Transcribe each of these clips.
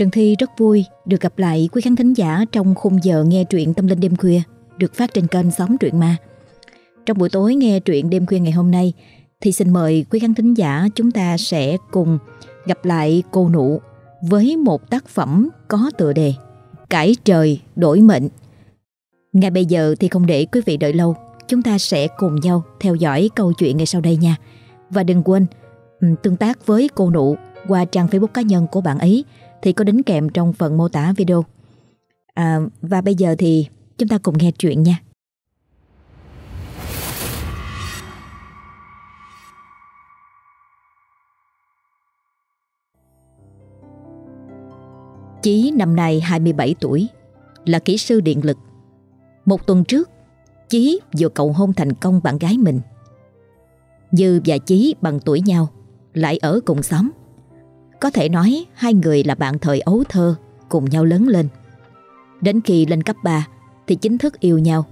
Trần Thi rất vui được gặp lại quý khán thính giả trong khung giờ nghe truyện Tâm Linh Đêm Khuya được phát trên kênh sóng Truyện Ma. Trong buổi tối nghe truyện đêm khuya ngày hôm nay thì xin mời quý khán thính giả chúng ta sẽ cùng gặp lại cô nụ với một tác phẩm có tựa đề Cải trời đổi mệnh. Ngay bây giờ thì không để quý vị đợi lâu, chúng ta sẽ cùng nhau theo dõi câu chuyện ngày sau đây nha. Và đừng quên tương tác với cô nụ qua trang Facebook cá nhân của bạn ấy thì có đính kèm trong phần mô tả video. À, và bây giờ thì chúng ta cùng nghe chuyện nha. Chí năm nay 27 tuổi, là kỹ sư điện lực. Một tuần trước, Chí vừa cầu hôn thành công bạn gái mình. Dư và Chí bằng tuổi nhau, lại ở cùng xóm. Có thể nói hai người là bạn thời ấu thơ cùng nhau lớn lên. Đến khi lên cấp 3 thì chính thức yêu nhau.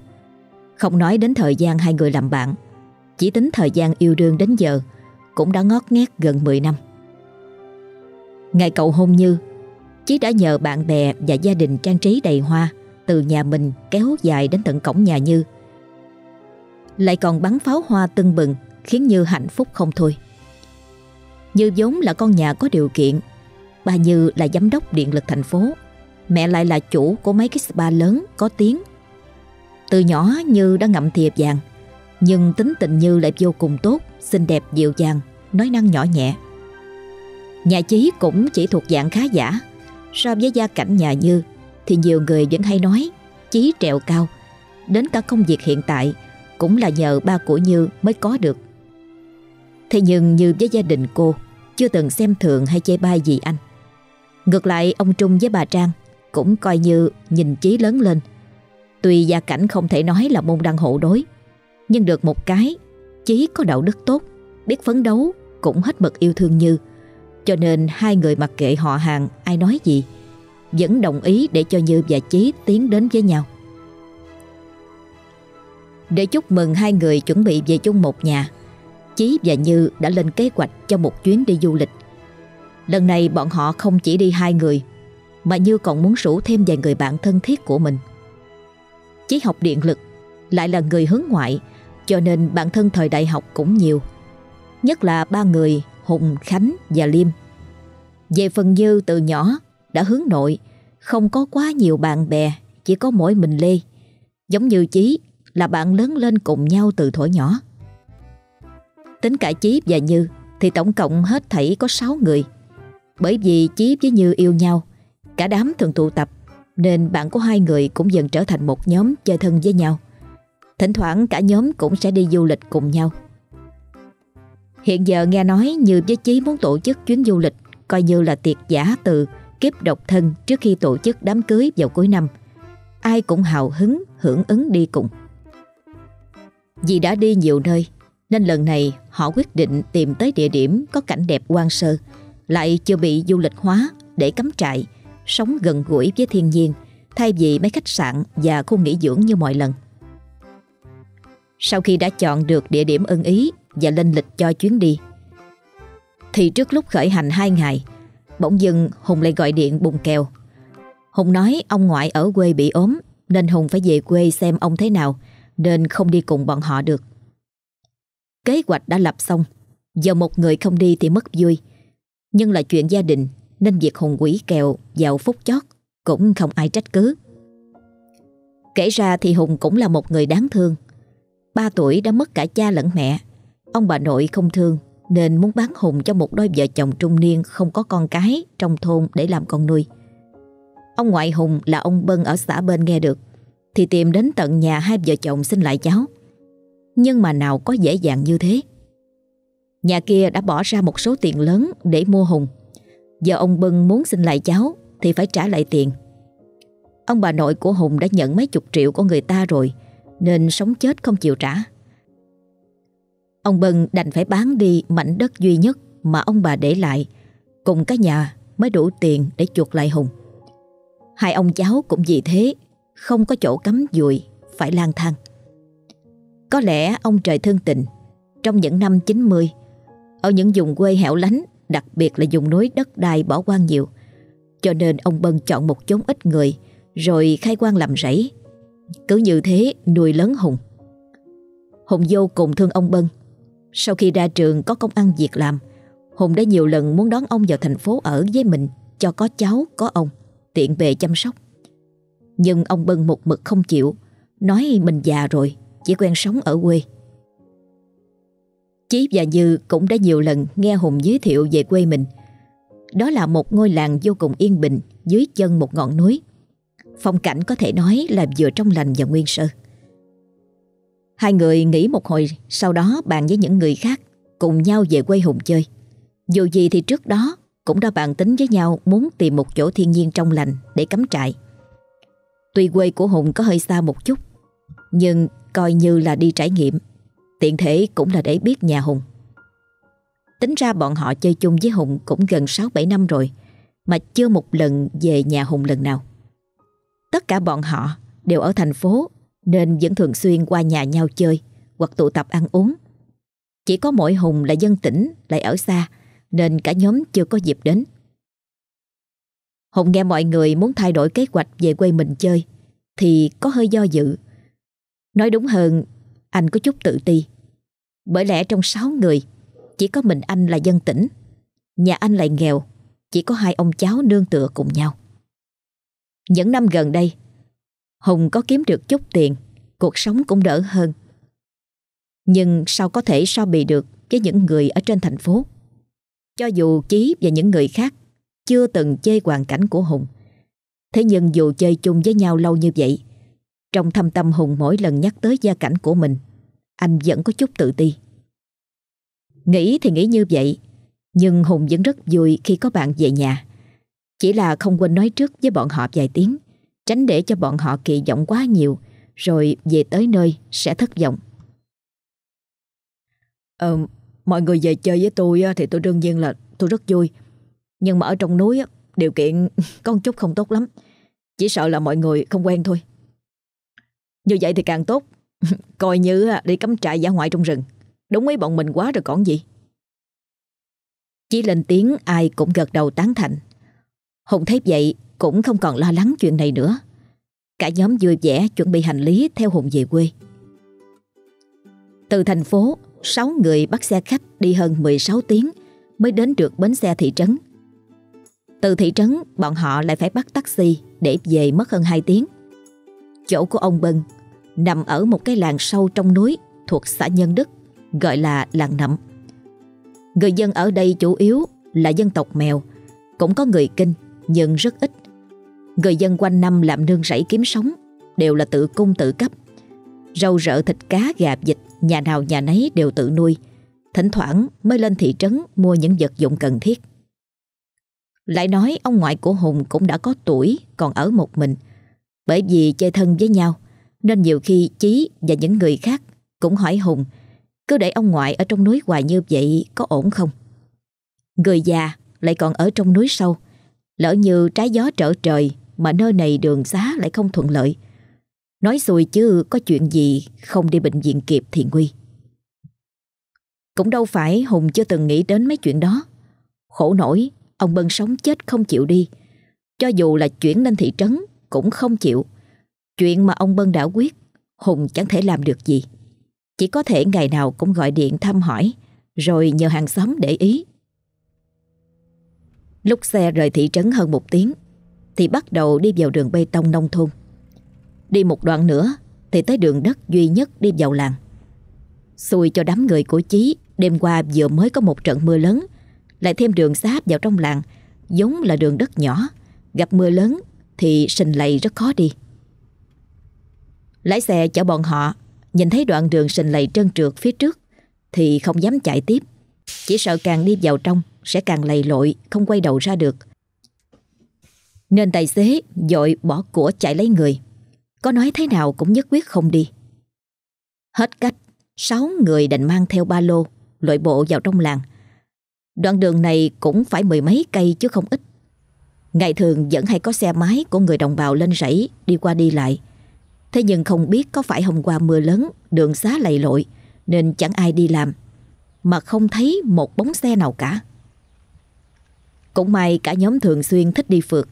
Không nói đến thời gian hai người làm bạn, chỉ tính thời gian yêu đương đến giờ cũng đã ngót nghét gần 10 năm. Ngày cầu hôn như, Chí đã nhờ bạn bè và gia đình trang trí đầy hoa từ nhà mình kéo dài đến tận cổng nhà Như. Lại còn bắn pháo hoa tưng bừng khiến Như hạnh phúc không thôi. Như vốn là con nhà có điều kiện, Bà Như là giám đốc điện lực thành phố. Mẹ lại là chủ của mấy cái spa lớn có tiếng. Từ nhỏ Như đã ngậm thiệp vàng, Nhưng tính tình Như lại vô cùng tốt, Xinh đẹp, dịu dàng, Nói năng nhỏ nhẹ. Nhà Chí cũng chỉ thuộc dạng khá giả. So với gia cảnh nhà Như, Thì nhiều người vẫn hay nói, Chí trèo cao. Đến cả công việc hiện tại, Cũng là nhờ ba của Như mới có được. Thế nhưng như với gia đình cô chưa từng xem thường hay chê bai gì anh. Ngược lại ông Trung với bà Trang cũng coi như nhìn chí lớn lên. Tuy gia cảnh không thể nói là môn đăng hộ đối, nhưng được một cái, chí có đạo đức tốt, biết phấn đấu, cũng hết mực yêu thương Như. Cho nên hai người mặc kệ họ hàng ai nói gì, vẫn đồng ý để cho Như và Chí tiến đến với nhau. Để chúc mừng hai người chuẩn bị về chung một nhà, Chí và Như đã lên kế hoạch cho một chuyến đi du lịch. Lần này bọn họ không chỉ đi hai người, mà Như còn muốn rủ thêm vài người bạn thân thiết của mình. Chí học điện lực, lại là người hướng ngoại, cho nên bạn thân thời đại học cũng nhiều. Nhất là ba người Hùng, Khánh và Liêm. Về phần Như từ nhỏ đã hướng nội, không có quá nhiều bạn bè, chỉ có mỗi mình Lê. Giống như Chí là bạn lớn lên cùng nhau từ thuở nhỏ. Tính cả Chí và Như Thì tổng cộng hết thảy có 6 người. Bởi vì Chí với Như yêu nhau, Cả đám thường tụ tập, Nên bạn của hai người cũng dần trở thành một nhóm chơi thân với nhau. Thỉnh thoảng cả nhóm cũng sẽ đi du lịch cùng nhau. Hiện giờ nghe nói Như với Chí muốn tổ chức chuyến du lịch Coi như là tiệc giả từ kiếp độc thân trước khi tổ chức đám cưới vào cuối năm. Ai cũng hào hứng, hưởng ứng đi cùng. Vì đã đi nhiều nơi nên lần này họ quyết định tìm tới địa điểm có cảnh đẹp quan sơ, lại chưa bị du lịch hóa để cắm trại, sống gần gũi với thiên nhiên thay vì mấy khách sạn và khu nghỉ dưỡng như mọi lần. Sau khi đã chọn được địa điểm ưng ý và lên lịch cho chuyến đi, thì trước lúc khởi hành hai ngày, bỗng dưng Hùng lại gọi điện bùng kèo. Hùng nói ông ngoại ở quê bị ốm nên Hùng phải về quê xem ông thế nào nên không đi cùng bọn họ được. Kế hoạch đã lập xong. Giờ một người không đi thì mất vui. Nhưng là chuyện gia đình, Nên việc hùng quỷ kèo vào phút chót Cũng không ai trách cứ. Kể ra thì Hùng cũng là một người đáng thương. Ba tuổi đã mất cả cha lẫn mẹ. Ông bà nội không thương, Nên muốn bán Hùng cho một đôi vợ chồng trung niên Không có con cái trong thôn để làm con nuôi. Ông ngoại Hùng là ông Bân ở xã bên nghe được, Thì tìm đến tận nhà hai vợ chồng xin lại cháu nhưng mà nào có dễ dàng như thế. Nhà kia đã bỏ ra một số tiền lớn để mua Hùng. Giờ ông Bân muốn xin lại cháu Thì phải trả lại tiền. Ông bà nội của Hùng đã nhận mấy chục triệu của người ta rồi, Nên sống chết không chịu trả. Ông Bân đành phải bán đi mảnh đất duy nhất Mà ông bà để lại, Cùng cái nhà mới đủ tiền để chuộc lại Hùng. Hai ông cháu cũng vì thế Không có chỗ cắm dùi, Phải lang thang có lẽ ông trời thương tình. Trong những năm 90 Ở những vùng quê hẻo lánh Đặc biệt là vùng núi đất đai bỏ hoang nhiều Cho nên ông Bân chọn một chốn ít người Rồi khai quan làm rẫy. Cứ như thế nuôi lớn Hùng. Hùng vô cùng thương ông Bân. Sau khi ra trường có công ăn việc làm Hùng đã nhiều lần muốn đón ông vào thành phố ở với mình Cho có cháu, có ông Tiện về chăm sóc. Nhưng ông Bân một mực không chịu Nói mình già rồi chỉ quen sống ở quê Chí và Dư cũng đã nhiều lần nghe Hùng giới thiệu về quê mình đó là một ngôi làng vô cùng yên bình dưới chân một ngọn núi. Phong cảnh có thể nói là vừa trong lành và nguyên sơ. Hai người nghỉ một hồi sau đó bàn với những người khác cùng nhau về quê Hùng chơi. Dù gì thì trước đó cũng đã bàn tính với nhau muốn tìm một chỗ thiên nhiên trong lành để cắm trại. Tuy quê của Hùng có hơi xa một chút, nhưng coi như là đi trải nghiệm, tiện thể cũng là để biết nhà Hùng. Tính ra bọn họ chơi chung với Hùng cũng gần 6-7 năm rồi Mà chưa một lần về nhà Hùng lần nào. Tất cả bọn họ đều ở thành phố Nên vẫn thường xuyên qua nhà nhau chơi Hoặc tụ tập ăn uống. Chỉ có mỗi Hùng là dân tỉnh Lại ở xa Nên cả nhóm chưa có dịp đến. Hùng nghe mọi người muốn thay đổi kế hoạch về quê mình chơi Thì có hơi do dự Nói đúng hơn, Anh có chút tự ti. Bởi lẽ trong sáu người, chỉ có mình anh là dân tỉnh, Nhà anh lại nghèo, Chỉ có hai ông cháu nương tựa cùng nhau. Những năm gần đây, Hùng có kiếm được chút tiền, Cuộc sống cũng đỡ hơn. Nhưng sao có thể so bì được Với những người ở trên thành phố? Cho dù Chí và những người khác Chưa từng chơi hoàn cảnh của Hùng, Thế nhưng dù chơi chung với nhau lâu như vậy trong thâm tâm Hùng mỗi lần nhắc tới gia cảnh của mình Anh vẫn có chút tự ti. Nghĩ thì nghĩ như vậy Nhưng Hùng vẫn rất vui khi có bạn về nhà. Chỉ là không quên nói trước với bọn họ vài tiếng Tránh để cho bọn họ kỳ vọng quá nhiều Rồi về tới nơi sẽ thất vọng. Ờ, mọi người về chơi với tôi thì tôi đương nhiên là tôi rất vui. Nhưng mà ở trong núi điều kiện có một chút không tốt lắm. Chỉ sợ là mọi người không quen thôi. Như vậy thì càng tốt. Coi như đi cắm trại giả ngoại trong rừng. Đúng mấy bọn mình quá rồi còn gì. Chỉ lên tiếng, ai cũng gật đầu tán thành. Hùng thấy vậy, cũng không còn lo lắng chuyện này nữa. Cả nhóm vui vẻ chuẩn bị hành lý theo Hùng về quê. Từ thành phố, sáu người bắt xe khách đi hơn 16 tiếng Mới đến được bến xe thị trấn. Từ thị trấn, bọn họ lại phải bắt taxi Để về mất hơn 2 tiếng. Chỗ của ông Bân Nằm ở một cái làng sâu trong núi Thuộc xã Nhân Đức gọi là làng nậm. Người dân ở đây chủ yếu là dân tộc mèo, cũng có người kinh nhưng rất ít. Người dân quanh năm làm nương rẫy kiếm sống đều là tự cung tự cấp. Rau rợ thịt cá gà vịt nhà nào nhà nấy đều tự nuôi, thỉnh thoảng mới lên thị trấn mua những vật dụng cần thiết. Lại nói ông ngoại của Hùng cũng đã có tuổi còn ở một mình. Bởi vì chơi thân với nhau nên nhiều khi Chí và những người khác cũng hỏi Hùng, cứ để ông ngoại ở trong núi hoài như vậy có ổn không? Người già lại còn ở trong núi sâu, Lỡ như trái gió trở trời Mà nơi này đường xá lại không thuận lợi. Nói xui chứ có chuyện gì Không đi bệnh viện kịp thì nguy. Cũng đâu phải Hùng chưa từng nghĩ đến mấy chuyện đó. Khổ nổi, Ông Bân sống chết không chịu đi. Cho dù là chuyển lên thị trấn Cũng không chịu. Chuyện mà ông Bân đã quyết, Hùng chẳng thể làm được gì. Chỉ có thể ngày nào cũng gọi điện thăm hỏi, Rồi nhờ hàng xóm để ý. Lúc xe rời thị trấn hơn một tiếng, Thì bắt đầu đi vào đường bê tông nông thôn. Đi một đoạn nữa, Thì tới đường đất duy nhất đi vào làng. Xui cho đám người của Chí, Đêm qua vừa mới có một trận mưa lớn, Lại thêm đường sáp vào trong làng, Giống là đường đất nhỏ, Gặp mưa lớn thì sình lầy rất khó đi. Lái xe chở bọn họ. Nhìn thấy đoạn đường sình lầy trơn trượt phía trước, Thì không dám chạy tiếp. Chỉ sợ càng đi vào trong, Sẽ càng lầy lội, Không quay đầu ra được. Nên tài xế dội bỏ của chạy lấy người. Có nói thế nào cũng nhất quyết không đi. Hết cách, Sáu người đành mang theo ba lô, Lội bộ vào trong làng. Đoạn đường này cũng phải mười mấy cây chứ không ít. Ngày thường vẫn hay có xe máy của người đồng bào lên rẫy đi qua đi lại. Thế nhưng không biết có phải hôm qua mưa lớn, Đường xá lầy lội, Nên chẳng ai đi làm, Mà không thấy một bóng xe nào cả. Cũng may cả nhóm thường xuyên thích đi phượt,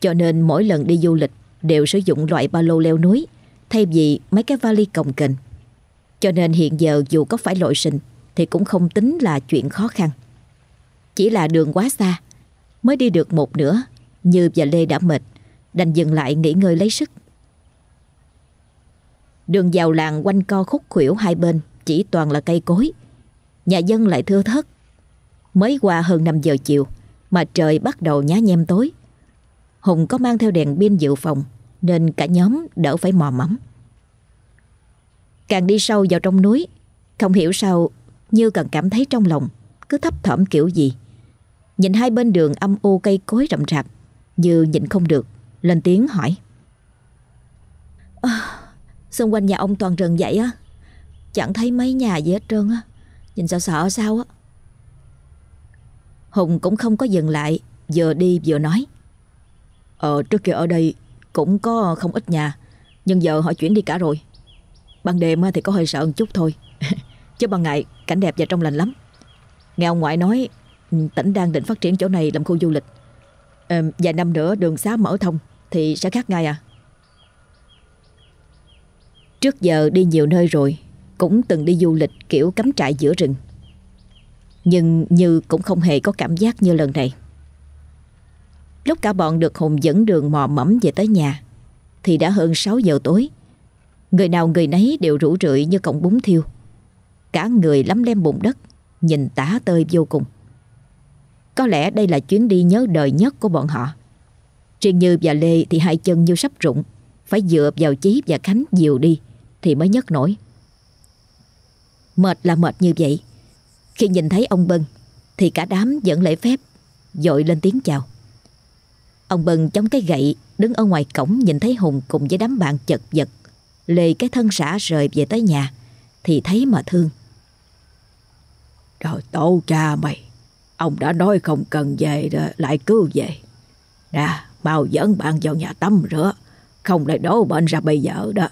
Cho nên mỗi lần đi du lịch Đều sử dụng loại ba lô leo núi, Thay vì mấy cái vali cồng kềnh. Cho nên hiện giờ dù có phải lội sinh Thì cũng không tính là chuyện khó khăn. Chỉ là đường quá xa, Mới đi được một nửa, Như và Lê đã mệt, Đành dừng lại nghỉ ngơi lấy sức. Đường vào làng quanh co khúc khuỷu hai bên Chỉ toàn là cây cối. Nhà dân lại thưa thớt. Mới qua hơn 5 giờ chiều Mà trời bắt đầu nhá nhem tối. Hùng có mang theo đèn pin dự phòng Nên cả nhóm đỡ phải mò mẫm. Càng đi sâu vào trong núi Không hiểu sao Như cần cảm thấy trong lòng Cứ thấp thỏm kiểu gì. Nhìn hai bên đường âm u cây cối rậm rạp Như nhìn không được Lên tiếng hỏi. À, Xung quanh nhà ông toàn rừng vậy á. Chẳng thấy mấy nhà gì hết trơn á. Nhìn sợ sợ sao á. Hùng cũng không có dừng lại Vừa đi vừa nói. Ờ trước kia ở đây Cũng có không ít nhà Nhưng giờ họ chuyển đi cả rồi. Ban đêm thì có hơi sợ một chút thôi. Chứ ban ngày cảnh đẹp và trong lành lắm. Nghe ông ngoại nói Tỉnh đang định phát triển chỗ này làm khu du lịch. Ờ, Vài năm nữa đường xá mở thông Thì sẽ khác ngay à. Trước giờ đi nhiều nơi rồi, Cũng từng đi du lịch kiểu cắm trại giữa rừng. Nhưng Như cũng không hề có cảm giác như lần này. Lúc cả bọn được Hùng dẫn đường mò mẫm về tới nhà, Thì đã hơn 6 giờ tối. Người nào người nấy đều rủ rượi như cọng bún thiêu. Cả người lắm lem bụng đất, Nhìn tả tơi vô cùng. Có lẽ đây là chuyến đi nhớ đời nhất của bọn họ. Riêng Như và Lê thì hai chân như sắp rụng, Phải dựa vào Chí và Khánh dìu đi. Thì mới nhấc nổi. Mệt là mệt như vậy. Khi nhìn thấy ông Bân Thì cả đám vẫn lễ phép Dội lên tiếng chào. Ông Bân chống cái gậy Đứng ở ngoài cổng nhìn thấy Hùng cùng với đám bạn chật vật Lê cái thân xả rời về tới nhà Thì thấy mà thương. Rồi tổ cha mày Ông đã nói không cần về đó, Lại cứ về. Nè mau dẫn bạn vào nhà tắm rửa Không lại đổ bệnh ra bây giờ đó.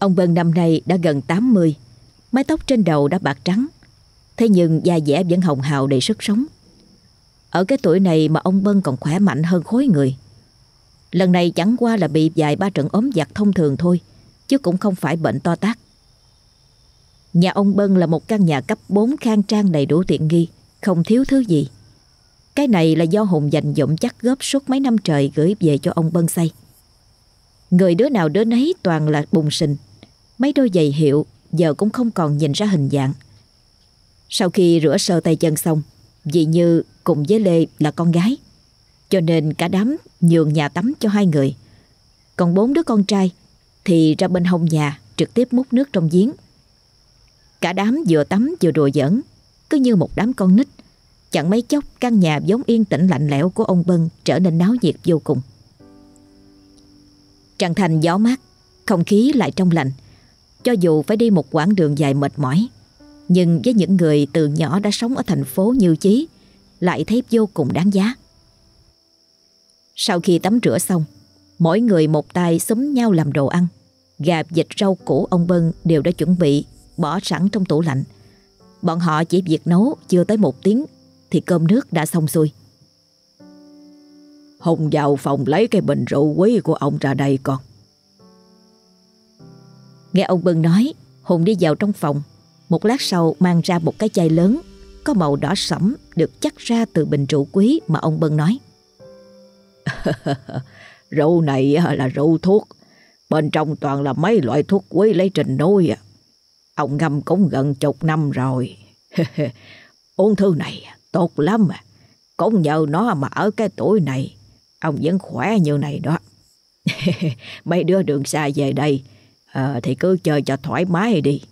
Ông Bân năm nay đã gần 80 Mái tóc trên đầu đã bạc trắng. Thế nhưng da dẻ vẫn hồng hào đầy sức sống. Ở cái tuổi này mà ông Bân còn khỏe mạnh hơn khối người. Lần này chẳng qua là bị vài ba trận ốm giặt thông thường thôi, Chứ cũng không phải bệnh to tác Nhà ông Bân là một căn nhà cấp 4 khang trang đầy đủ tiện nghi, Không thiếu thứ gì. Cái này là do Hùng dành dụm chắc góp suốt mấy năm trời gửi về cho ông Bân xây. Người đứa nào đứa nấy toàn là bùng sình. Mấy đôi giày hiệu giờ cũng không còn nhìn ra hình dạng. Sau khi rửa sơ tay chân xong, Dì Như cùng với Lê là con gái. Cho nên cả đám nhường nhà tắm cho hai người. Còn bốn đứa con trai Thì ra bên hông nhà trực tiếp múc nước trong giếng. Cả đám vừa tắm vừa đùa giỡn, Cứ như một đám con nít. Chẳng mấy chốc, căn nhà giống yên tĩnh lạnh lẽo của ông Bân trở nên náo nhiệt vô cùng. Trăng thành gió mát, Không khí lại trong lành. Cho dù phải đi một quãng đường dài mệt mỏi Nhưng với những người từ nhỏ đã sống ở thành phố như Chí Lại thấy vô cùng đáng giá. Sau khi tắm rửa xong Mỗi người một tay xúm nhau làm đồ ăn Gà, vịt, rau củ ông Bân đều đã chuẩn bị Bỏ sẵn trong tủ lạnh. Bọn họ chỉ việc nấu chưa tới một tiếng Thì cơm nước đã xong xuôi. Hùng vào phòng lấy cái bình rượu quý của ông ra đây con. Nghe ông Bân nói, Hùng đi vào trong phòng. Một lát sau mang ra một cái chai lớn, Có màu đỏ sẫm, Được chắc ra từ bình rượu quý mà ông Bân nói. Rượu này là rượu thuốc, Bên trong toàn là mấy loại thuốc quý lấy trình nôi à. Ông ngâm cũng gần chục năm rồi. Uống thư này tốt lắm à. Cũng nhờ nó mà ở cái tuổi này, Ông vẫn khỏe như này đó. Mấy đứa đường xa về đây à, Thì cứ chơi cho thoải mái đi.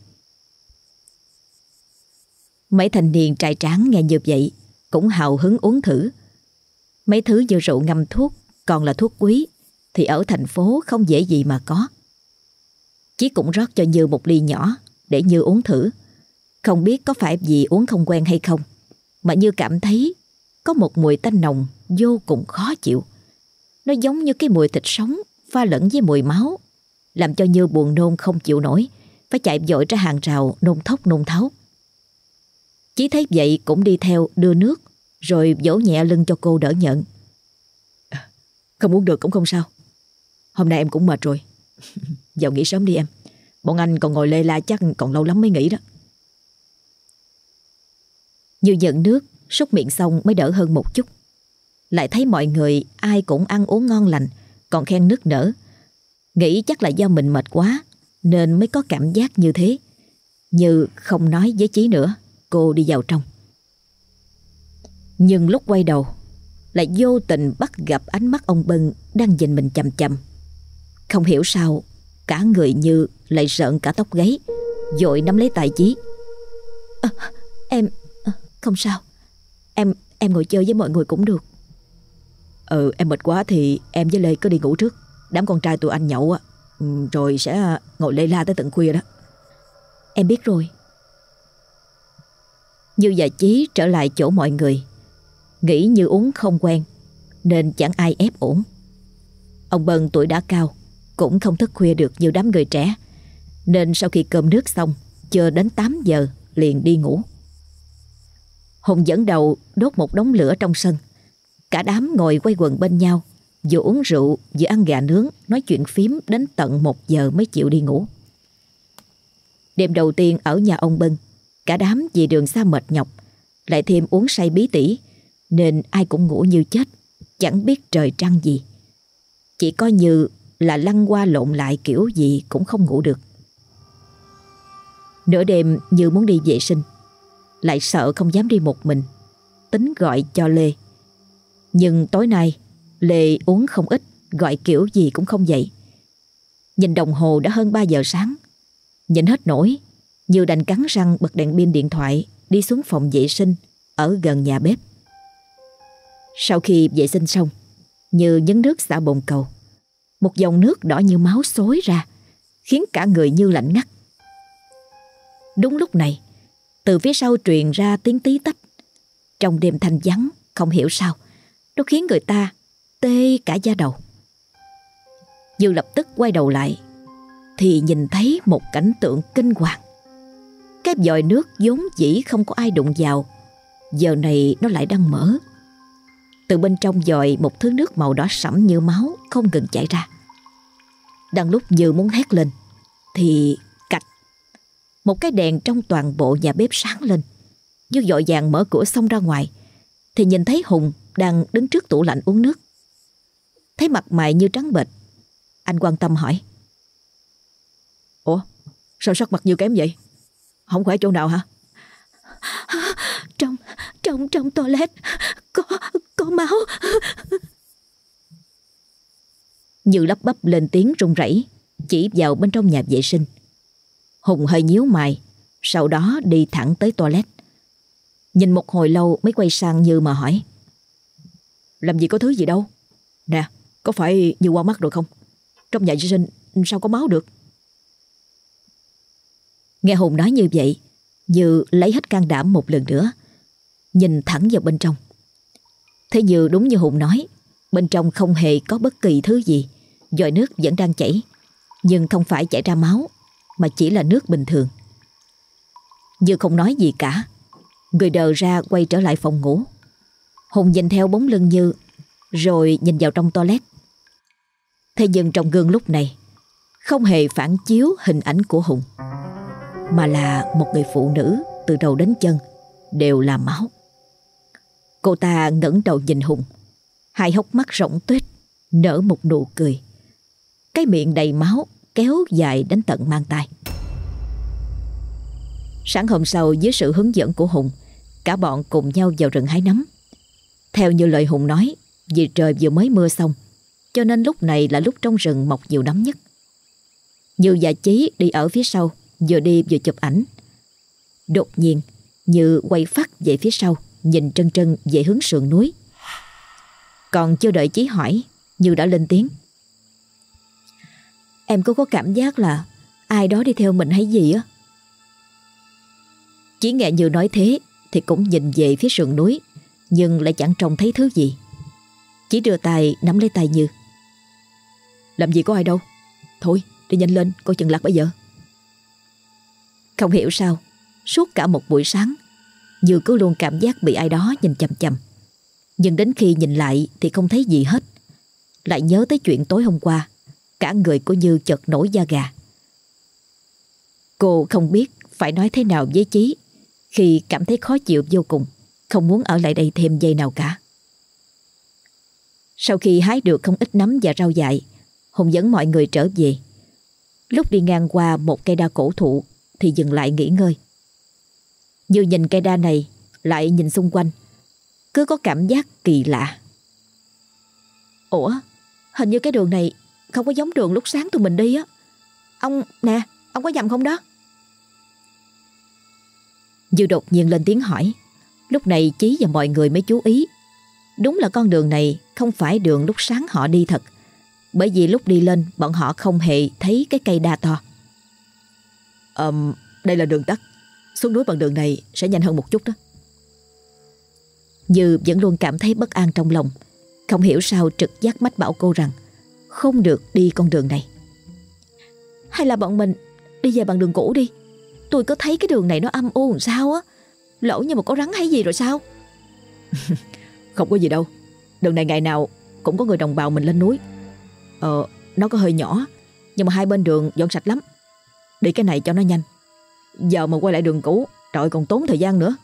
Mấy thanh niên trai tráng nghe như vậy Cũng hào hứng uống thử. Mấy thứ như rượu ngâm thuốc Còn là thuốc quý Thì ở thành phố không dễ gì mà có. Chí cũng rót cho Như một ly nhỏ Để Như uống thử. Không biết có phải vì uống không quen hay không Mà Như cảm thấy Có một mùi tanh nồng vô cùng khó chịu. Nó giống như cái mùi thịt sống pha lẫn với mùi máu, làm cho Như buồn nôn không chịu nổi, phải chạy vội ra hàng rào nôn thốc nôn tháo. Chí thấy vậy cũng đi theo đưa nước Rồi vỗ nhẹ lưng cho cô đỡ nhận Không uống được cũng không sao. Hôm nay em cũng mệt rồi. Vào nghỉ sớm đi em. Bọn anh còn ngồi lê la chắc còn lâu lắm mới nghỉ đó. Như nhận nước Xúc miệng xong mới đỡ hơn một chút. Lại thấy mọi người ai cũng ăn uống ngon lành Còn khen nước nở Nghĩ chắc là do mình mệt quá Nên mới có cảm giác như thế. Như không nói với Chí nữa Cô đi vào trong. Nhưng lúc quay đầu Lại vô tình bắt gặp ánh mắt ông Bân Đang nhìn mình chầm chầm Không hiểu sao Cả người như lại rợn cả tóc gáy Dội nắm lấy tài Chí. À, Em à, Không sao. Em em ngồi chơi với mọi người cũng được. Ừ em mệt quá thì em với Lê cứ đi ngủ trước. Đám con trai tụi anh nhậu á ừ, Rồi sẽ ngồi lê la tới tận khuya đó. Em biết rồi. Như và Chí trở lại chỗ mọi người. Nghĩ như uống không quen, Nên chẳng ai ép ổn. Ông Bân tuổi đã cao, Cũng không thức khuya được như đám người trẻ, Nên sau khi cơm nước xong Chờ đến 8 giờ liền đi ngủ. Hùng dẫn đầu đốt một đống lửa trong sân. Cả đám ngồi quay quần bên nhau Vừa uống rượu vừa ăn gà nướng, Nói chuyện phím đến tận một giờ mới chịu đi ngủ. Đêm đầu tiên ở nhà ông Bân, Cả đám vì đường xa mệt nhọc, Lại thêm uống say bí tỉ, Nên ai cũng ngủ như chết, Chẳng biết trời trăng gì. Chỉ có như là lăn qua lộn lại kiểu gì cũng không ngủ được. Nửa đêm như muốn đi vệ sinh, Lại sợ không dám đi một mình, Tính gọi cho Lê. Nhưng tối nay Lê uống không ít, Gọi kiểu gì cũng không dậy. Nhìn đồng hồ đã hơn 3 giờ sáng. Nhìn hết nổi, Như đành cắn răng bật đèn pin điện thoại, Đi xuống phòng vệ sinh, Ở gần nhà bếp. Sau khi vệ sinh xong, Như nhấn nước xả bồn cầu. Một dòng nước đỏ như máu xối ra, Khiến cả người như lạnh ngắt. Đúng lúc này, Từ phía sau truyền ra tiếng tí tách. Trong đêm thanh vắng, Không hiểu sao, Nó khiến người ta tê cả da đầu. Dương lập tức quay đầu lại, Thì nhìn thấy một cảnh tượng kinh hoàng. Cái vòi nước vốn dĩ không có ai đụng vào, Giờ này nó lại đang mở. Từ bên trong vòi một thứ nước màu đỏ sẫm như máu Không ngừng chảy ra. Đang lúc Như muốn hét lên, Thì cạch, Một cái đèn trong toàn bộ nhà bếp sáng lên. Như dội vàng mở cửa xông ra ngoài, Thì nhìn thấy Hùng đang đứng trước tủ lạnh uống nước. Thấy mặt mày như trắng bệch. Anh quan tâm hỏi. Ủa sao sắc mặt như kém vậy? Không khỏe chỗ nào hả? Trong Trong trong toilet Có có máu. Như lắp bắp lên tiếng run rẩy Chỉ vào bên trong nhà vệ sinh. Hùng hơi nhíu mày Sau đó đi thẳng tới toilet. Nhìn một hồi lâu mới quay sang Như mà hỏi. Làm gì có thứ gì đâu? Nè có phải như qua mắt rồi không? Trong nhà vệ sinh sao có máu được? Nghe Hùng nói như vậy Như lấy hết can đảm một lần nữa, Nhìn thẳng vào bên trong. Thế như đúng như Hùng nói, Bên trong không hề có bất kỳ thứ gì, Dòi nước vẫn đang chảy. Nhưng không phải chảy ra máu, Mà chỉ là nước bình thường. Như không nói gì cả, Người đờ ra quay trở lại phòng ngủ. Hùng nhìn theo bóng lưng Như rồi nhìn vào trong toilet. Thế nhưng trong gương lúc này, Không hề phản chiếu hình ảnh của Hùng, Mà là một người phụ nữ Từ đầu đến chân Đều là máu. Cô ta ngẩng đầu nhìn Hùng, Hai hốc mắt rỗng tuyết, Nở một nụ cười. Cái miệng đầy máu Kéo dài đến tận mang tay Sáng hôm sau, dưới sự hướng dẫn của Hùng, Cả bọn cùng nhau vào rừng hái nấm. Theo như lời Hùng nói vì trời vừa mới mưa xong cho nên lúc này là lúc trong rừng mọc nhiều nấm nhất. Như và Chí đi ở phía sau, vừa đi vừa chụp ảnh. Đột nhiên, Như quay phát về phía sau, nhìn trân trân về hướng sườn núi. Còn chưa đợi Chí hỏi, Như đã lên tiếng. Em có có cảm giác là ai đó đi theo mình hay gì á? Chí nghe Như nói thế thì cũng nhìn về phía sườn núi, nhưng lại chẳng trông thấy thứ gì. Chỉ đưa tay nắm lấy tay Như. Làm gì có ai đâu. Thôi đi nhanh lên, coi chừng lạc bây giờ. Không hiểu sao, Suốt cả một buổi sáng, Như cứ luôn cảm giác bị ai đó nhìn chầm chầm Nhưng đến khi nhìn lại Thì không thấy gì hết. Lại nhớ tới chuyện tối hôm qua, Cả người của Như chợt nổi da gà. Cô không biết phải nói thế nào với Chí Khi cảm thấy khó chịu vô cùng, Không muốn ở lại đây thêm giây nào cả. Sau khi hái được không ít nấm và rau dại, Hùng dẫn mọi người trở về. Lúc đi ngang qua một cây đa cổ thụ Thì dừng lại nghỉ ngơi. Như nhìn cây đa này, Lại nhìn xung quanh, Cứ có cảm giác kỳ lạ. Ủa, Hình như cái đường này Không có giống đường lúc sáng tụi mình đi á. Ông nè, Ông có nhầm không đó? Dư đột nhiên lên tiếng hỏi. Lúc này Chí và mọi người mới chú ý. Đúng là con đường này Không phải đường lúc sáng họ đi thật. Bởi vì lúc đi lên Bọn họ không hề thấy cái cây đa to. Um, Đây là đường tắt. Xuống núi bằng đường này sẽ nhanh hơn một chút đó. Dư vẫn luôn cảm thấy bất an trong lòng Không hiểu sao trực giác mách bảo cô rằng Không được đi con đường này. Hay là bọn mình đi về bằng đường cũ đi. Tôi có thấy cái đường này nó âm u làm sao á. Lỗ như một có rắn hay gì rồi sao Không có gì đâu. Đường này ngày nào cũng có người đồng bào mình lên núi. Ờ Nó có hơi nhỏ, Nhưng mà hai bên đường dọn sạch lắm. Đi cái này cho nó nhanh. Giờ mà quay lại đường cũ, Trời còn tốn thời gian nữa.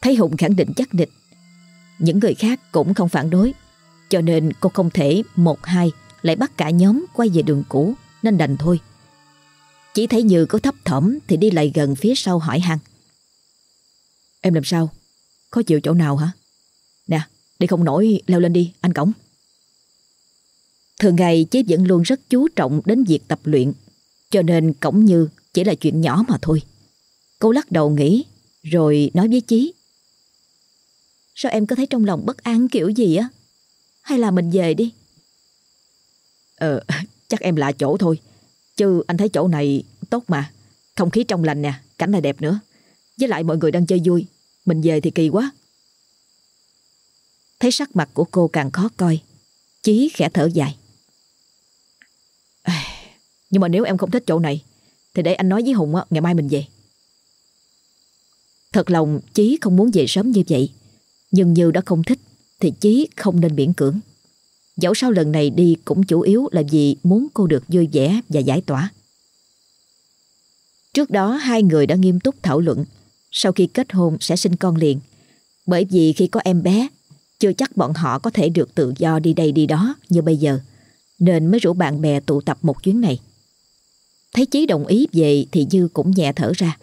Thấy Hùng khẳng định chắc địch Những người khác cũng không phản đối. Cho nên cô không thể một hai Lại bắt cả nhóm quay về đường cũ, Nên đành thôi. Chỉ thấy Như có thấp thỏm thì đi lại gần phía sau hỏi han. Em làm sao? Khó chịu chỗ nào hả? Nè, đi không nổi, leo lên đi, anh Cổng. Thường ngày Chí vẫn luôn rất chú trọng đến việc tập luyện, cho nên Cổng Như chỉ là chuyện nhỏ mà thôi. Cô lắc đầu nghĩ, rồi nói với Chí. Sao em có thấy trong lòng bất an kiểu gì á? Hay là mình về đi? Ờ, chắc em lạ chỗ thôi. Chứ anh thấy chỗ này tốt mà Không khí trong lành nè Cảnh này đẹp nữa Với lại mọi người đang chơi vui mình về thì kỳ quá. Thấy sắc mặt của cô càng khó coi Chí khẽ thở dài. Nhưng mà nếu em không thích chỗ này Thì để anh nói với Hùng á, ngày mai mình về. Thật lòng Chí không muốn về sớm như vậy Nhưng như đã không thích Thì Chí không nên miễn cưỡng. Dẫu sao lần này đi cũng chủ yếu là vì muốn cô được vui vẻ và giải tỏa. Trước đó hai người đã nghiêm túc thảo luận sau khi kết hôn sẽ sinh con liền. Bởi vì khi có em bé, chưa chắc bọn họ có thể được tự do đi đây đi đó như bây giờ, nên mới rủ bạn bè tụ tập một chuyến này. Thấy Chí đồng ý về thì Dư cũng nhẹ thở ra.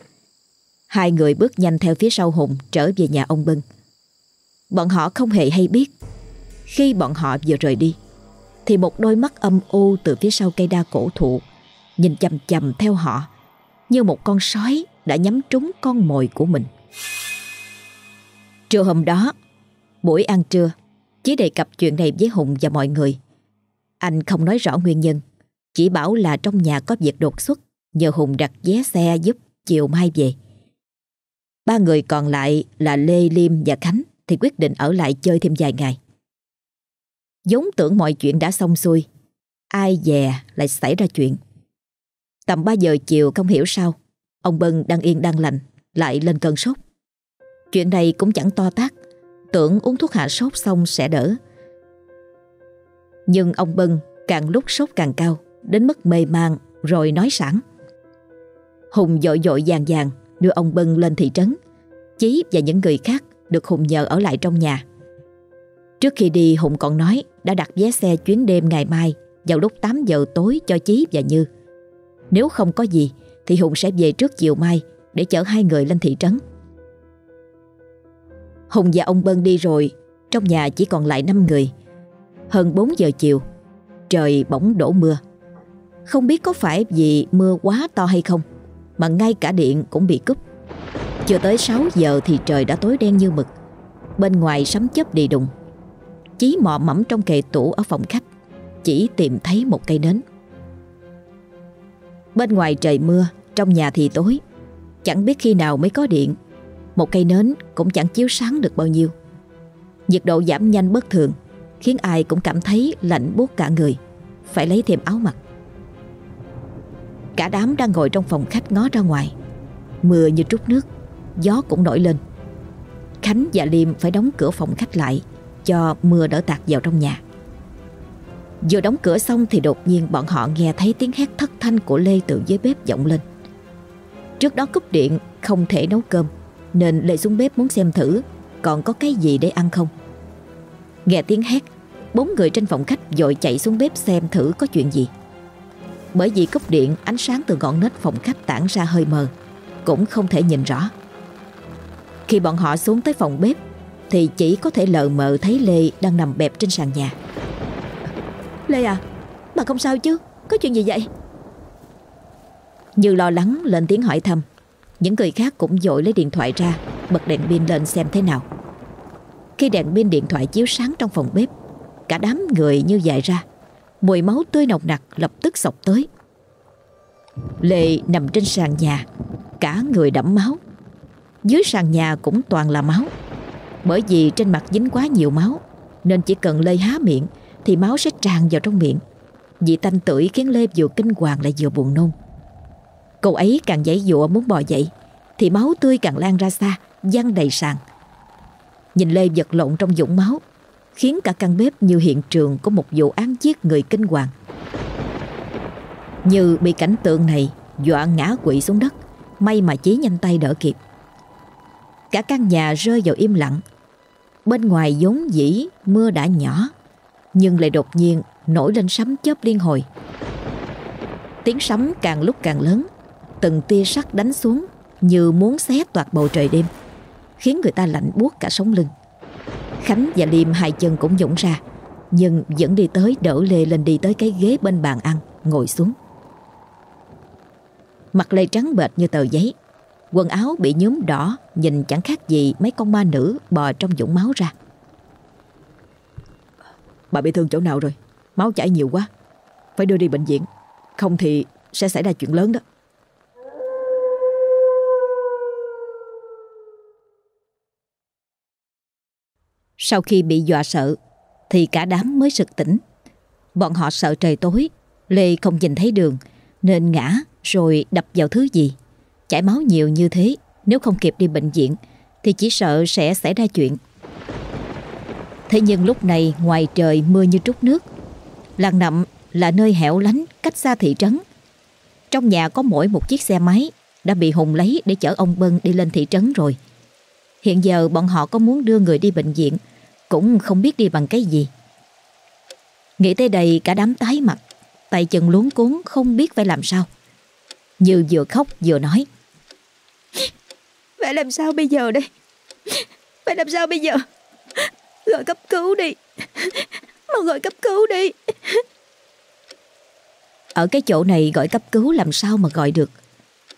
Hai người bước nhanh theo phía sau Hùng trở về nhà ông Bân. Bọn họ không hề hay biết khi bọn họ vừa rời đi Thì một đôi mắt âm u từ phía sau cây đa cổ thụ Nhìn chầm chầm theo họ Như một con sói đã nhắm trúng con mồi của mình Trưa hôm đó Buổi ăn trưa Chỉ đề cập chuyện này với Hùng và mọi người Anh không nói rõ nguyên nhân Chỉ bảo là trong nhà có việc đột xuất Nhờ Hùng đặt vé xe giúp chiều mai về Ba người còn lại là Lê Liêm và Khánh Thì quyết định ở lại chơi thêm vài ngày giống tưởng mọi chuyện đã xong xuôi. Ai dè lại xảy ra chuyện. Tầm 3 giờ chiều không hiểu sao, ông Bân đang yên đang lành, lại lên cơn sốt. Chuyện này cũng chẳng to tác, tưởng uống thuốc hạ sốt xong sẽ đỡ. Nhưng ông Bân càng lúc sốt càng cao, đến mức mê man rồi nói sẵn. Hùng dội dội vàng vàng đưa ông Bân lên thị trấn. Chí và những người khác được Hùng nhờ ở lại trong nhà. Trước khi đi Hùng còn nói đã đặt vé xe chuyến đêm ngày mai vào lúc 8 giờ tối cho Chí và Như. Nếu không có gì thì Hùng sẽ về trước chiều mai để chở hai người lên thị trấn. Hùng và ông Bân đi rồi, trong nhà chỉ còn lại 5 người. Hơn 4 giờ chiều, trời bỗng đổ mưa. Không biết có phải vì mưa quá to hay không, mà ngay cả điện cũng bị cúp. Chưa tới 6 giờ thì trời đã tối đen như mực. Bên ngoài sấm chớp đi đùng Chí mò mẫm trong kệ tủ ở phòng khách Chỉ tìm thấy một cây nến Bên ngoài trời mưa, Trong nhà thì tối. Chẳng biết khi nào mới có điện. Một cây nến cũng chẳng chiếu sáng được bao nhiêu. Nhiệt độ giảm nhanh bất thường, Khiến ai cũng cảm thấy lạnh buốt cả người. Phải lấy thêm áo mặc. Cả đám đang ngồi trong phòng khách ngó ra ngoài. Mưa như trút nước, Gió cũng nổi lên. Khánh và Liêm phải đóng cửa phòng khách lại, Cho mưa đỡ tạt vào trong nhà. Vừa đóng cửa xong thì đột nhiên bọn họ nghe thấy tiếng hét thất thanh của Lê từ dưới bếp vọng lên. Trước đó cúp điện không thể nấu cơm nên Lê xuống bếp muốn xem thử còn có cái gì để ăn không. Nghe tiếng hét, bốn người trên phòng khách dội chạy xuống bếp xem thử có chuyện gì. Bởi vì cúp điện ánh sáng từ ngọn nến phòng khách tản ra hơi mờ, cũng không thể nhìn rõ. Khi bọn họ xuống tới phòng bếp thì chỉ có thể lờ mờ thấy Lê đang nằm bẹp trên sàn nhà. Lê à? Bà không sao chứ, Có chuyện gì vậy? Như lo lắng lên tiếng hỏi thăm, Những người khác cũng dội lấy điện thoại ra, Bật đèn pin lên xem thế nào. Khi đèn pin điện thoại chiếu sáng trong phòng bếp, Cả đám người như dại ra, Mùi máu tươi nồng nặc lập tức sọc tới. Lê nằm trên sàn nhà, Cả người đẫm máu. Dưới sàn nhà cũng toàn là máu, Bởi vì trên mặt dính quá nhiều máu, Nên chỉ cần Lê há miệng thì máu sẽ tràn vào trong miệng. Vị tanh tưởi khiến Lê vừa kinh hoàng lại vừa buồn nôn. Cô ấy càng giãy dụa muốn bò dậy thì máu tươi càng lan ra xa, văng đầy sàn. Nhìn Lê vật lộn trong dũng máu khiến cả căn bếp như hiện trường của một vụ án giết người kinh hoàng. Như bị cảnh tượng này dọa ngã quỵ xuống đất, may mà Chí nhanh tay đỡ kịp. Cả căn nhà rơi vào im lặng. Bên ngoài vốn dĩ mưa đã nhỏ nhưng lại đột nhiên nổi lên sấm chớp liên hồi. Tiếng sấm càng lúc càng lớn, từng tia sắt đánh xuống như muốn xé toạc bầu trời đêm, khiến người ta lạnh buốt cả sống lưng. Khánh và Liêm hai chân cũng dũng ra, nhưng vẫn đi tới đỡ Lê lên đi tới cái ghế bên bàn ăn, ngồi xuống. Mặt Lê trắng bệch như tờ giấy, quần áo bị nhúm đỏ, nhìn chẳng khác gì mấy con ma nữ bò trong dũng máu ra. Bà bị thương chỗ nào rồi? Máu chảy nhiều quá. Phải đưa đi bệnh viện. Không thì sẽ xảy ra chuyện lớn đó. Sau khi bị dọa sợ, Thì cả đám mới sực tỉnh. Bọn họ sợ trời tối, Lê không nhìn thấy đường, Nên ngã rồi đập vào thứ gì. Chảy máu nhiều như thế, Nếu không kịp đi bệnh viện, Thì chỉ sợ sẽ xảy ra chuyện. Thế nhưng lúc này, ngoài trời mưa như trút nước, Làng nậm là nơi hẻo lánh cách xa thị trấn. Trong nhà có mỗi một chiếc xe máy Đã bị Hùng lấy để chở ông Bân đi lên thị trấn rồi. Hiện giờ bọn họ có muốn đưa người đi bệnh viện, Cũng không biết đi bằng cái gì. Nghĩ tới đây, cả đám tái mặt, Tay chân luống cuốn không biết phải làm sao. Như vừa khóc vừa nói, Phải làm sao bây giờ đây? Phải làm sao bây giờ? Gọi cấp cứu đi. Mau gọi cấp cứu đi. Ở cái chỗ này gọi cấp cứu làm sao mà gọi được?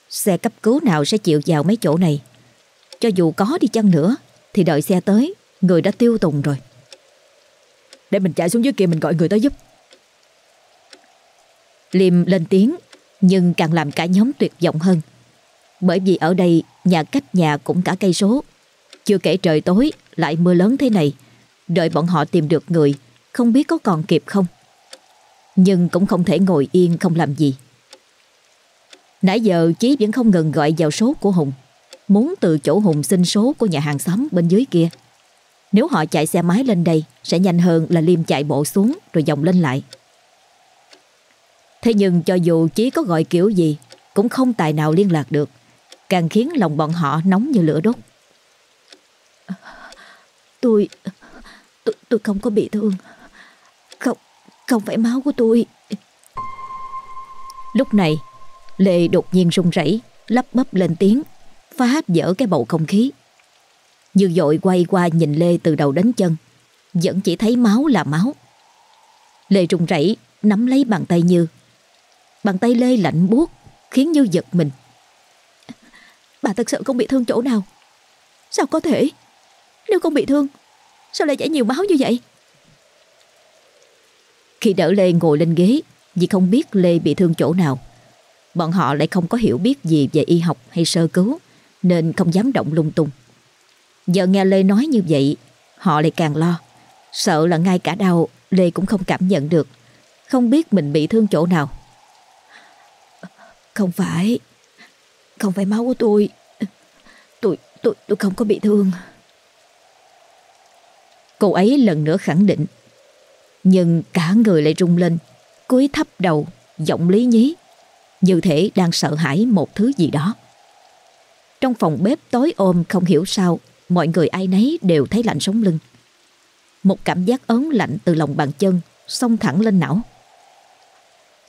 Xe cấp cứu nào sẽ chịu vào mấy chỗ này? Cho dù có đi chăng nữa, Thì đợi xe tới, Người đã tiêu tùng rồi. Để mình chạy xuống dưới kia mình gọi người tới giúp. Liêm lên tiếng, Nhưng càng làm cả nhóm tuyệt vọng hơn. Bởi vì ở đây, Nhà cách nhà cũng cả cây số. Chưa kể trời tối, Lại mưa lớn thế này. Đợi bọn họ tìm được người, Không biết có còn kịp không. Nhưng cũng không thể ngồi yên không làm gì. Nãy giờ Chí vẫn không ngừng gọi vào số của Hùng, Muốn từ chỗ Hùng xin số của nhà hàng xóm bên dưới kia. Nếu họ chạy xe máy lên đây, Sẽ nhanh hơn là Liêm chạy bộ xuống Rồi dòng lên lại. Thế nhưng cho dù Chí có gọi kiểu gì, Cũng không tài nào liên lạc được, Càng khiến lòng bọn họ nóng như lửa đốt. Tôi Tôi, tôi không có bị thương. Không Không phải máu của tôi Lúc này Lê đột nhiên run rẩy Lắp bắp lên tiếng Phá dở cái bầu không khí. Như dội quay qua nhìn Lê từ đầu đến chân Vẫn chỉ thấy máu là máu. Lê run rẩy Nắm lấy bàn tay Như. Bàn tay Lê lạnh buốt Khiến Như giật mình. Bà thật sự không bị thương chỗ nào? Sao có thể? Nếu không bị thương Sao lại chảy nhiều máu như vậy? Khi đỡ Lê ngồi lên ghế Vì không biết Lê bị thương chỗ nào Bọn họ lại không có hiểu biết gì về y học hay sơ cứu Nên không dám động lung tung. Giờ nghe Lê nói như vậy Họ lại càng lo. Sợ là ngay cả đau Lê cũng không cảm nhận được. Không biết mình bị thương chỗ nào. Không phải Không phải máu của tôi. Tôi, tôi, tôi không có bị thương. Cô ấy lần nữa khẳng định. Nhưng cả người lại rung lên, cúi thấp đầu, Giọng lý nhí. Như thể đang sợ hãi một thứ gì đó. Trong phòng bếp tối ôm không hiểu sao, Mọi người ai nấy đều thấy lạnh sống lưng. Một cảm giác ớn lạnh từ lòng bàn chân Xông thẳng lên não.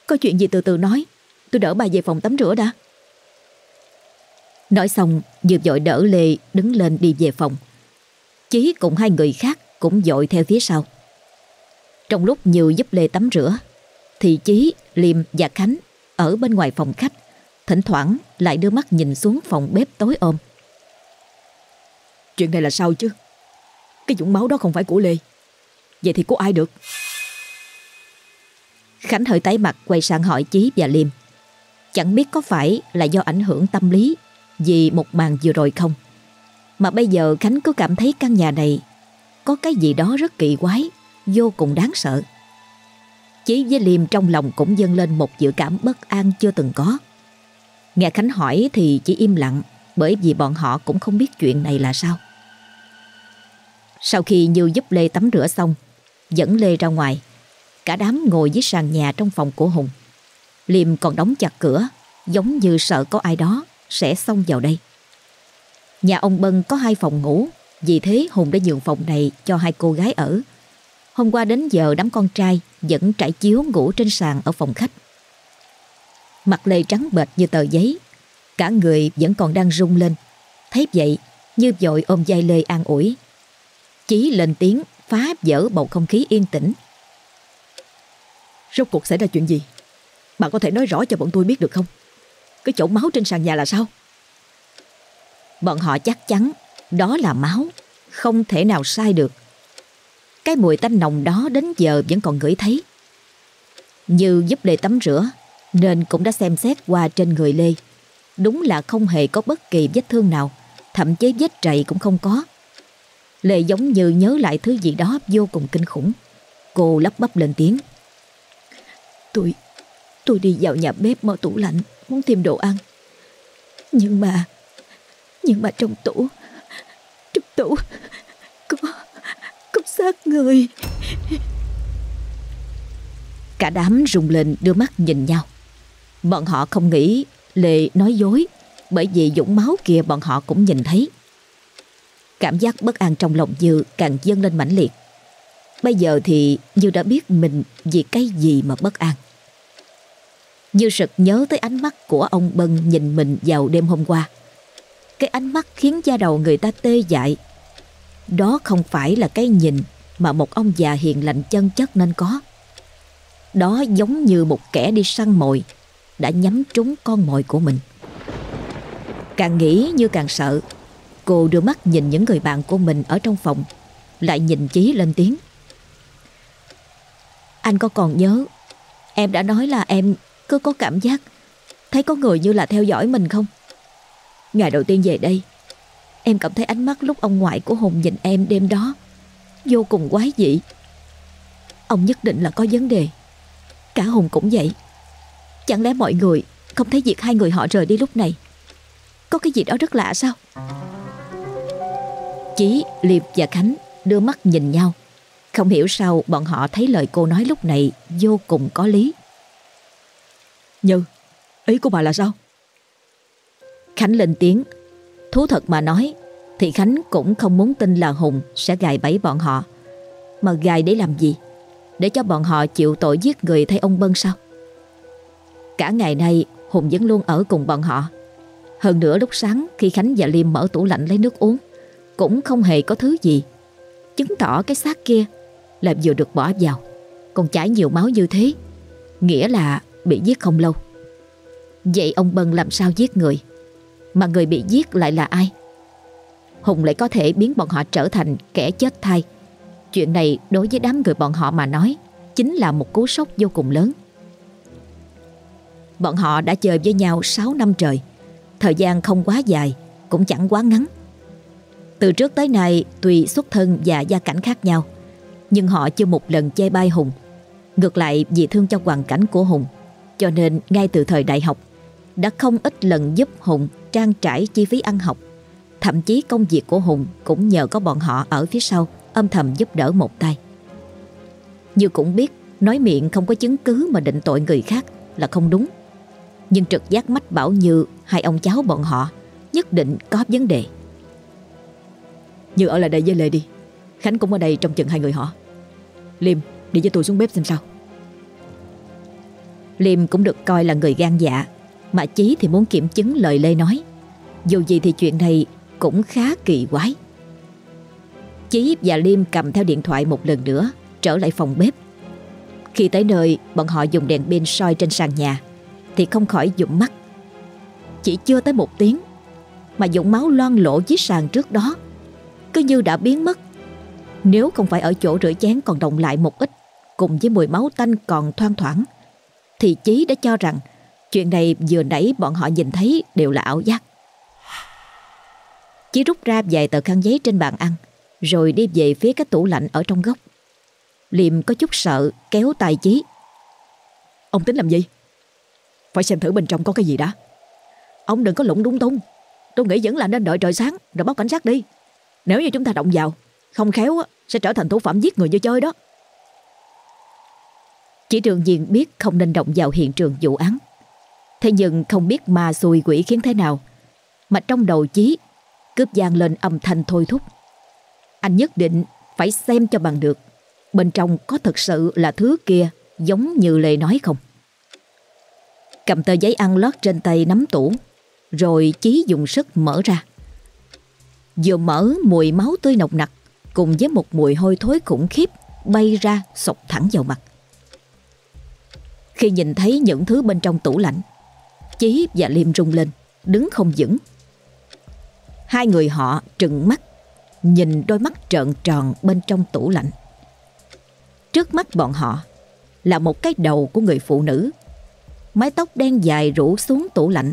Có chuyện gì từ từ nói, Tôi đỡ bà về phòng tắm rửa đã. Nói xong, Dược dội đỡ Lê đứng lên đi về phòng. Chí cùng hai người khác cũng dội theo phía sau. Trong lúc Như giúp Lê tắm rửa Thì Chí, Liêm và Khánh Ở bên ngoài phòng khách Thỉnh thoảng lại đưa mắt nhìn xuống phòng bếp tối ôm Chuyện này là sao chứ? Cái dũng máu đó không phải của Lê. Vậy thì của ai được? Khánh hơi tái mặt quay sang hỏi Chí và Liêm. Chẳng biết có phải là do ảnh hưởng tâm lý Vì một màn vừa rồi không? Mà bây giờ Khánh cứ cảm thấy căn nhà này có cái gì đó rất kỳ quái, Vô cùng đáng sợ. Chí với Liêm trong lòng cũng dâng lên một dự cảm bất an chưa từng có. Nghe Khánh hỏi thì chỉ im lặng, Bởi vì bọn họ cũng không biết chuyện này là sao. Sau khi Như giúp Lê tắm rửa xong, Dẫn Lê ra ngoài, Cả đám ngồi dưới sàn nhà trong phòng của Hùng. Liêm còn đóng chặt cửa, Giống như sợ có ai đó Sẽ xông vào đây. Nhà ông Bân có hai phòng ngủ vì thế Hùng đã nhường phòng này cho hai cô gái ở. Hôm qua đến giờ đám con trai Vẫn trải chiếu ngủ trên sàn ở phòng khách. Mặt Lê trắng bệch như tờ giấy Cả người vẫn còn đang rung lên. Thấy vậy Như vội ôm vai Lê an ủi. Chí lên tiếng phá vỡ bầu không khí yên tĩnh. Rốt cuộc xảy ra chuyện gì? Bạn có thể nói rõ cho bọn tôi biết được không? Cái chỗ máu trên sàn nhà là sao? Bọn họ chắc chắn đó là máu Không thể nào sai được. Cái mùi tanh nồng đó đến giờ vẫn còn ngửi thấy. Như giúp Lê tắm rửa Nên cũng đã xem xét qua trên người Lê. Đúng là không hề có bất kỳ vết thương nào Thậm chí vết trầy cũng không có. Lê giống như nhớ lại thứ gì đó vô cùng kinh khủng. Cô lắp bắp lên tiếng. Tôi, tôi đi vào nhà bếp mở tủ lạnh Muốn tìm đồ ăn. Nhưng mà Nhưng mà trong tủ trong tủ. Có Có xác người. Cả đám rùng lên đưa mắt nhìn nhau. Bọn họ không nghĩ Lệ nói dối, Bởi vì dũng máu kia bọn họ cũng nhìn thấy. Cảm giác bất an trong lòng Dư càng dâng lên mãnh liệt. Bây giờ thì Dư đã biết mình vì cái gì mà bất an. Dư sực nhớ tới ánh mắt của ông Bân nhìn mình vào đêm hôm qua. Cái ánh mắt khiến da đầu người ta tê dại. Đó không phải là cái nhìn mà một ông già hiền lành chân chất nên có. Đó giống như một kẻ đi săn mồi Đã nhắm trúng con mồi của mình. Càng nghĩ như càng sợ, Cô đưa mắt nhìn những người bạn của mình ở trong phòng, Lại nhìn Chí lên tiếng. Anh có còn nhớ, Em đã nói là em cứ có cảm giác Thấy có người như là theo dõi mình không? Ngày đầu tiên về đây Em cảm thấy ánh mắt lúc ông ngoại của Hùng nhìn em đêm đó Vô cùng quái dị. Ông nhất định là có vấn đề. Cả Hùng cũng vậy. Chẳng lẽ mọi người không thấy việc hai người họ rời đi lúc này Có cái gì đó rất lạ sao? Chí, Liệp và Khánh đưa mắt nhìn nhau. Không hiểu sao bọn họ thấy lời cô nói lúc này vô cùng có lý. Như, ý của bà là sao? Khánh lên tiếng. Thú thật mà nói, Thì Khánh cũng không muốn tin là Hùng sẽ gài bẫy bọn họ. Mà gài để làm gì? Để cho bọn họ chịu tội giết người thay ông Bân sao? Cả ngày nay, Hùng vẫn luôn ở cùng bọn họ. Hơn nữa lúc sáng khi Khánh và Liêm mở tủ lạnh lấy nước uống, Cũng không hề có thứ gì. Chứng tỏ cái xác kia Là vừa được bỏ vào, Còn chảy nhiều máu như thế, Nghĩa là bị giết không lâu. Vậy ông Bân làm sao giết người? Mà người bị giết lại là ai? Hùng lại có thể biến bọn họ trở thành kẻ chết thay Chuyện này đối với đám người bọn họ mà nói, Chính là một cú sốc vô cùng lớn. Bọn họ đã chơi với nhau 6 năm trời. Thời gian không quá dài, Cũng chẳng quá ngắn. Từ trước tới nay tùy xuất thân và gia cảnh khác nhau, Nhưng họ chưa một lần chê bai Hùng. Ngược lại vì thương cho hoàn cảnh của Hùng, Cho nên ngay từ thời đại học đã không ít lần giúp Hùng trang trải chi phí ăn học. Thậm chí công việc của Hùng cũng nhờ có bọn họ ở phía sau âm thầm giúp đỡ một tay. Như cũng biết nói miệng không có chứng cứ mà định tội người khác là không đúng. Nhưng trực giác mách bảo Như hai ông cháu bọn họ nhất định có vấn đề. Như ở lại đây với Lê đi. Khánh cũng ở đây trong chừng hai người họ. Liêm đi với tôi xuống bếp xem sao. Liêm cũng được coi là người gan dạ mà Chí thì muốn kiểm chứng lời Lê nói. Dù gì thì chuyện này cũng khá kỳ quái. Chí và Liêm cầm theo điện thoại một lần nữa, Trở lại phòng bếp. Khi tới nơi, bọn họ dùng đèn pin soi trên sàn nhà, Thì không khỏi dụng mắt. Chỉ chưa tới một tiếng, Mà dụng máu loan lộ dưới sàn trước đó, Cứ như đã biến mất. Nếu không phải ở chỗ rửa chén còn động lại một ít, Cùng với mùi máu tanh còn thoang thoảng, thì Chí đã cho rằng chuyện này vừa nãy bọn họ nhìn thấy đều là ảo giác. Chí rút ra vài tờ khăn giấy trên bàn ăn rồi đi về phía cái tủ lạnh ở trong góc. Liêm có chút sợ kéo tay Chí. Ông tính làm gì? Phải xem thử bên trong có cái gì đã. Ông đừng có lụng đúng tung. Tôi nghĩ vẫn là nên đợi trời sáng rồi báo cảnh sát đi. Nếu như chúng ta động vào, không khéo sẽ trở thành thủ phạm giết người như chơi đó. Chỉ trường diện biết không nên động vào hiện trường vụ án. Thế nhưng không biết ma xui quỷ khiến thế nào. Mà trong đầu chí, cướp gian lên âm thanh thôi thúc. Anh nhất định phải xem cho bằng được. Bên trong có thật sự là thứ kia giống như lời nói không? Cầm tờ giấy ăn lót trên tay nắm tủ, Rồi Chí dùng sức mở ra Vừa mở, mùi máu tươi nồng nặc Cùng với một mùi hôi thối khủng khiếp Bay ra sọc thẳng vào mặt khi nhìn thấy những thứ bên trong tủ lạnh Chí và Liêm rung lên, Đứng không vững. Hai người họ trừng mắt, Nhìn đôi mắt trợn tròn bên trong tủ lạnh. Trước mắt bọn họ Là một cái đầu của người phụ nữ, Mái tóc đen dài rủ xuống tủ lạnh.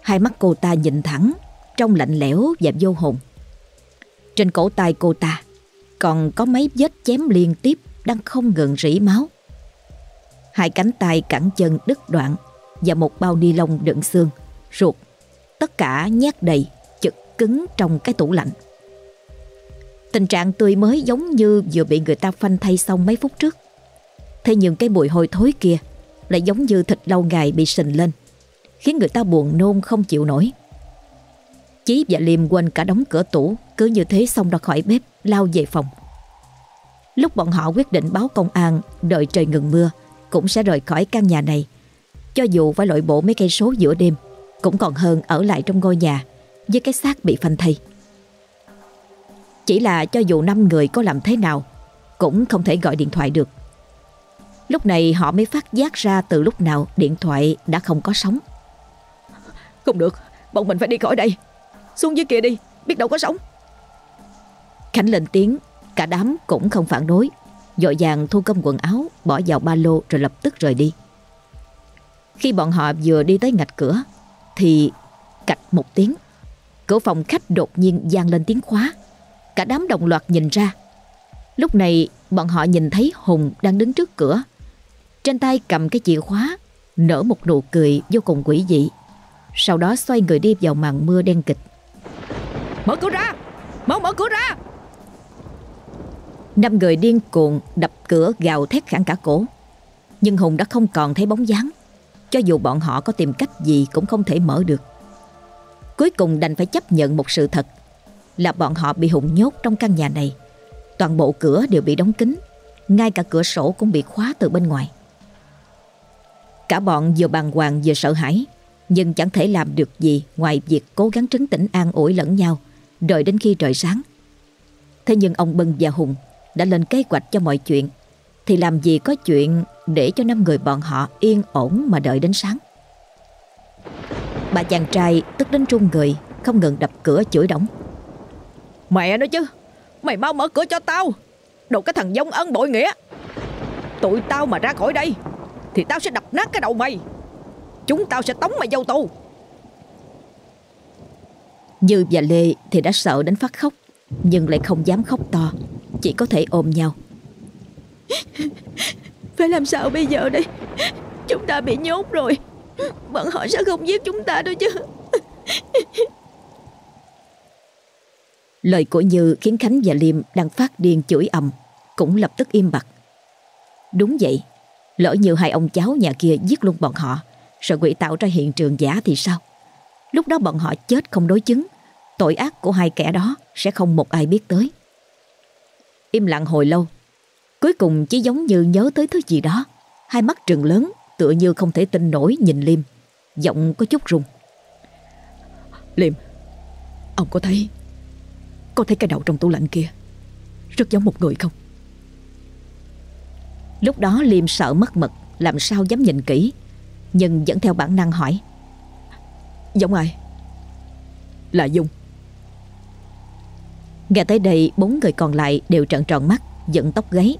Hai mắt cô ta nhìn thẳng, trong lạnh lẽo và vô hồn. Trên cổ tay cô ta Còn có mấy vết chém liên tiếp Đang không ngừng rỉ máu. Hai cánh tay cẳng chân đứt đoạn và một bao ni lông đựng xương, ruột, tất cả nhét đầy, chực cứng trong cái tủ lạnh. Tình trạng tươi mới giống như vừa bị người ta phanh thay xong mấy phút trước. Thế nhưng cái mùi hôi thối kia lại giống như thịt lâu ngày bị sình lên, khiến người ta buồn nôn không chịu nổi. Chí và Liêm quên cả đóng cửa tủ, cứ như thế xong ra khỏi bếp, lao về phòng. Lúc bọn họ quyết định báo công an, đợi trời ngừng mưa, cũng sẽ rời khỏi căn nhà này. Cho dù phải lội bộ mấy cây số giữa đêm, cũng còn hơn ở lại trong ngôi nhà với cái xác bị phanh thây. Chỉ là cho dù năm người có làm thế nào, cũng không thể gọi điện thoại được. Lúc này họ mới phát giác ra từ lúc nào điện thoại đã không có sóng. Không được, bọn mình phải đi khỏi đây. Xuống dưới kia đi, biết đâu có sóng. Khánh lên tiếng, cả đám cũng không phản đối. Dội vàng thu công quần áo Bỏ vào ba lô rồi lập tức rời đi Khi bọn họ vừa đi tới ngạch cửa Thì cạch một tiếng Cửa phòng khách đột nhiên gian lên tiếng khóa. Cả đám đồng loạt nhìn ra. Lúc này bọn họ nhìn thấy Hùng đang đứng trước cửa. Trên tay cầm cái chìa khóa Nở một nụ cười vô cùng quỷ dị. Sau đó xoay người đi vào màn mưa đen kịch. Mở cửa ra! Mau mở cửa ra! Năm người điên cuồng đập cửa gào thét khẳng cả cổ. Nhưng Hùng đã không còn thấy bóng dáng cho dù bọn họ có tìm cách gì cũng không thể mở được. Cuối cùng đành phải chấp nhận một sự thật, Là bọn họ bị hụng nhốt trong căn nhà này. Toàn bộ cửa đều bị đóng kín, Ngay cả cửa sổ cũng bị khóa từ bên ngoài. Cả bọn vừa bàng hoàng vừa sợ hãi, Nhưng chẳng thể làm được gì Ngoài việc cố gắng trấn tĩnh an ủi lẫn nhau, Đợi đến khi trời sáng. Thế nhưng ông Bân và Hùng đã lên kế hoạch cho mọi chuyện thì làm gì có chuyện để cho năm người bọn họ yên ổn mà đợi đến sáng. Bà chàng trai tức đến trung người không ngừng đập cửa chửi đóng. Mẹ nói chứ, mày mau mở cửa cho tao. Đồ cái thằng giống ân bội nghĩa. Tụi tao mà ra khỏi đây thì tao sẽ đập nát cái đầu mày. Chúng tao sẽ tống mày vô tù. Như và Lê thì đã sợ đến phát khóc nhưng lại không dám khóc to Chỉ có thể ôm nhau Phải làm sao bây giờ đây? Chúng ta bị nhốt rồi. Bọn họ sẽ không giết chúng ta đâu chứ. Lời của Như khiến Khánh và Liêm đang phát điên chửi ầm, Cũng lập tức im bặt. Đúng vậy, Lỡ như hai ông cháu nhà kia giết luôn bọn họ Rồi quỷ tạo ra hiện trường giả thì sao? Lúc đó bọn họ chết không đối chứng, Tội ác của hai kẻ đó Sẽ không một ai biết tới. Im lặng hồi lâu Cuối cùng chỉ giống như nhớ tới thứ gì đó. Hai mắt trừng lớn Tựa như không thể tin nổi nhìn Liêm. Giọng có chút rung. Liêm Ông có thấy Có thấy cái đầu trong tủ lạnh kia Rất giống một người không? Lúc đó Liêm sợ mất mật Làm sao dám nhìn kỹ Nhưng vẫn theo bản năng hỏi. Giống ai? Là Dung. Nghe tới đây bốn người còn lại đều trợn tròn mắt Giận tóc gáy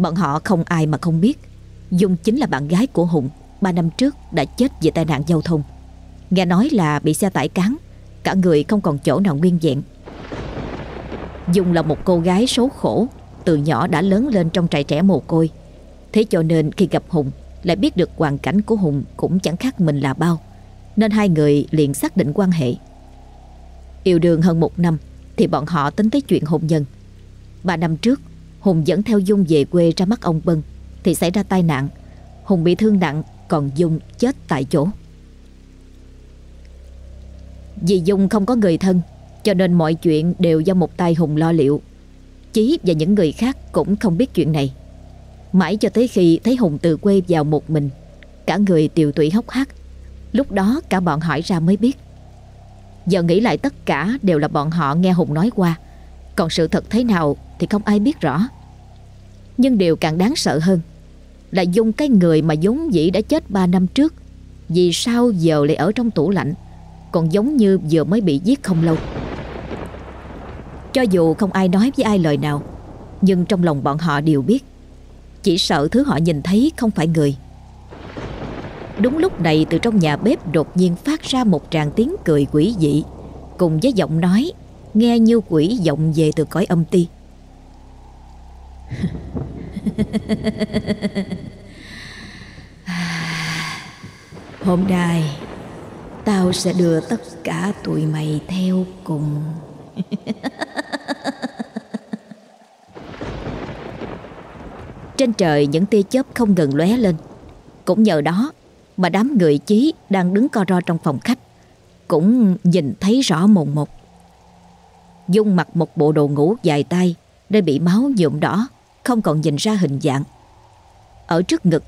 Bọn họ không ai mà không biết. Dung chính là bạn gái của Hùng, Ba năm trước đã chết vì tai nạn giao thông. Nghe nói là bị xe tải cán, Cả người không còn chỗ nào nguyên vẹn. Dung là một cô gái số khổ, Từ nhỏ đã lớn lên trong trại trẻ mồ côi. Thế cho nên khi gặp Hùng, Lại biết được hoàn cảnh của Hùng Cũng chẳng khác mình là bao, Nên hai người liền xác định quan hệ. Yêu đương hơn một năm, Thì bọn họ tính tới chuyện hôn nhân. Ba năm trước Hùng dẫn theo Dung về quê ra mắt ông Bân, Thì xảy ra tai nạn. Hùng bị thương nặng, Còn Dung chết tại chỗ. Vì Dung không có người thân, Cho nên mọi chuyện đều do một tay Hùng lo liệu. Chí và những người khác cũng không biết chuyện này. Mãi cho tới khi thấy Hùng từ quê vào một mình, Cả người tiều tụy hốc hác. Lúc đó cả bọn hỏi ra mới biết. Giờ nghĩ lại tất cả đều là bọn họ nghe Hùng nói qua. Còn sự thật thế nào thì không ai biết rõ. Nhưng điều càng đáng sợ hơn Là dùng cái người mà giống dĩ đã chết 3 năm trước, Vì sao giờ lại ở trong tủ lạnh, Còn giống như vừa mới bị giết không lâu. Cho dù không ai nói với ai lời nào, Nhưng trong lòng bọn họ đều biết, Chỉ sợ thứ họ nhìn thấy không phải người. Đúng lúc này, từ trong nhà bếp đột nhiên phát ra một tràng tiếng cười quỷ dị, Cùng với giọng nói, Nghe như quỷ vọng về từ cõi âm ti. Hôm nay, Tao sẽ đưa tất cả tụi mày theo cùng. Trên trời những tia chớp không ngừng lóe lên. Cũng nhờ đó mà đám người chí đang đứng co ro trong phòng khách, cũng nhìn thấy rõ mồn một. Dung mặc một bộ đồ ngủ dài tay, đã bị máu nhuộm đỏ không còn nhìn ra hình dạng. Ở trước ngực,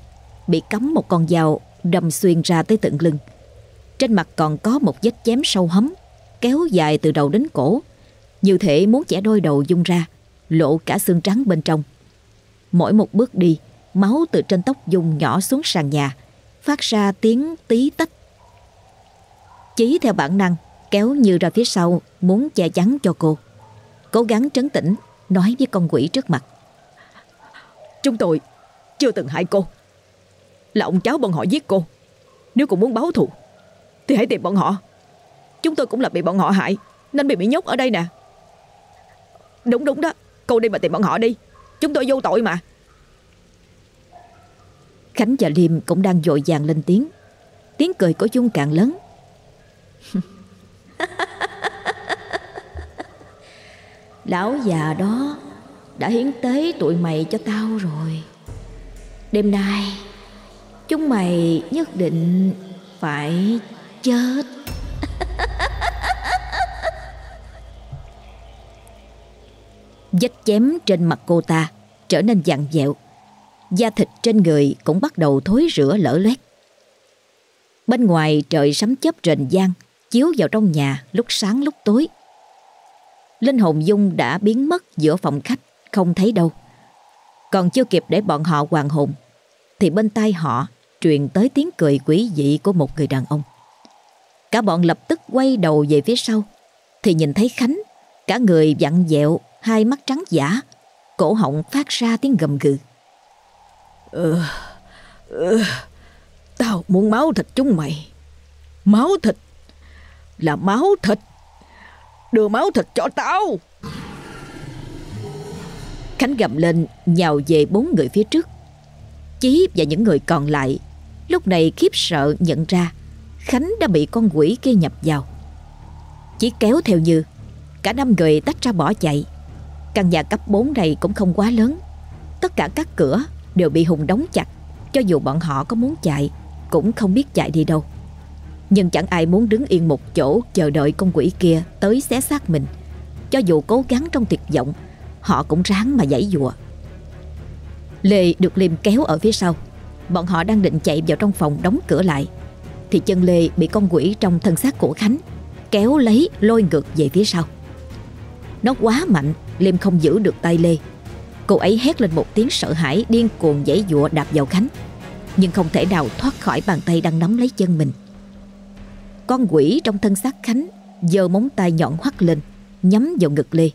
bị cắm một con dao đâm xuyên ra tới tận lưng. Trên mặt còn có một vết chém sâu hấm, kéo dài từ đầu đến cổ như thể muốn chẻ đôi đầu Dung ra, lộ cả xương trắng bên trong. Mỗi một bước đi, máu từ trên tóc Dung nhỏ xuống sàn nhà, phát ra tiếng tí tách. Chí theo bản năng, kéo Như ra phía sau, muốn che chắn cho cô. Cố gắng trấn tĩnh, nói với con quỷ trước mặt. Chúng tôi chưa từng hại cô. Là ông cháu bọn họ giết cô. Nếu cô muốn báo thù thì hãy tìm bọn họ. Chúng tôi cũng là bị bọn họ hại nên bị bị nhốt ở đây nè. Đúng đúng đó, cô đi mà tìm bọn họ đi. Chúng tôi vô tội mà. Khánh và Liêm cũng đang dội vàng lên tiếng Tiếng cười của Dung càng lớn Lão già đó đã hiến tế tụi mày cho tao rồi Đêm nay Chúng mày nhất định phải chết Vết chém trên mặt cô ta trở nên dặn dẹo Da thịt trên người cũng bắt đầu thối rửa lở loét. Bên ngoài trời sấm chớp rền vang chiếu vào trong nhà lúc sáng lúc tối. Linh hồn Dung đã biến mất giữa phòng khách, không thấy đâu. Còn chưa kịp để bọn họ hoàng hồn, thì bên tai họ truyền tới tiếng cười quỷ dị của một người đàn ông. Cả bọn lập tức quay đầu về phía sau, thì nhìn thấy Khánh, cả người vặn dẹo, hai mắt trắng giả, cổ họng phát ra tiếng gầm gừ. Ừ, ừ, tao muốn máu thịt chúng mày. Máu thịt là máu thịt. Đưa máu thịt cho tao. Khánh gầm lên, nhào về bốn người phía trước. Chí và những người còn lại, Lúc này khiếp sợ nhận ra Khánh đã bị con quỷ kia nhập vào. Chỉ kéo theo Như, Cả năm người tách ra bỏ chạy. Căn nhà cấp 4 này cũng không quá lớn. Tất cả các cửa đều bị Hùng đóng chặt, Cho dù bọn họ có muốn chạy, Cũng không biết chạy đi đâu. Nhưng chẳng ai muốn đứng yên một chỗ Chờ đợi con quỷ kia tới xé xác mình. Cho dù cố gắng trong tuyệt vọng Họ cũng ráng mà giãy dụa Lê được Liêm kéo ở phía sau. Bọn họ đang định chạy vào trong phòng đóng cửa lại. Thì chân Lê bị con quỷ trong thân xác của Khánh Kéo lấy lôi ngược về phía sau. Nó quá mạnh, Liêm không giữ được tay Lê. Cô ấy hét lên một tiếng sợ hãi, Điên cuồng dãy dụa đạp vào Khánh. Nhưng không thể nào thoát khỏi bàn tay đang nắm lấy chân mình. Con quỷ trong thân xác Khánh giơ móng tay nhọn hoắt lên, Nhắm vào ngực Lê.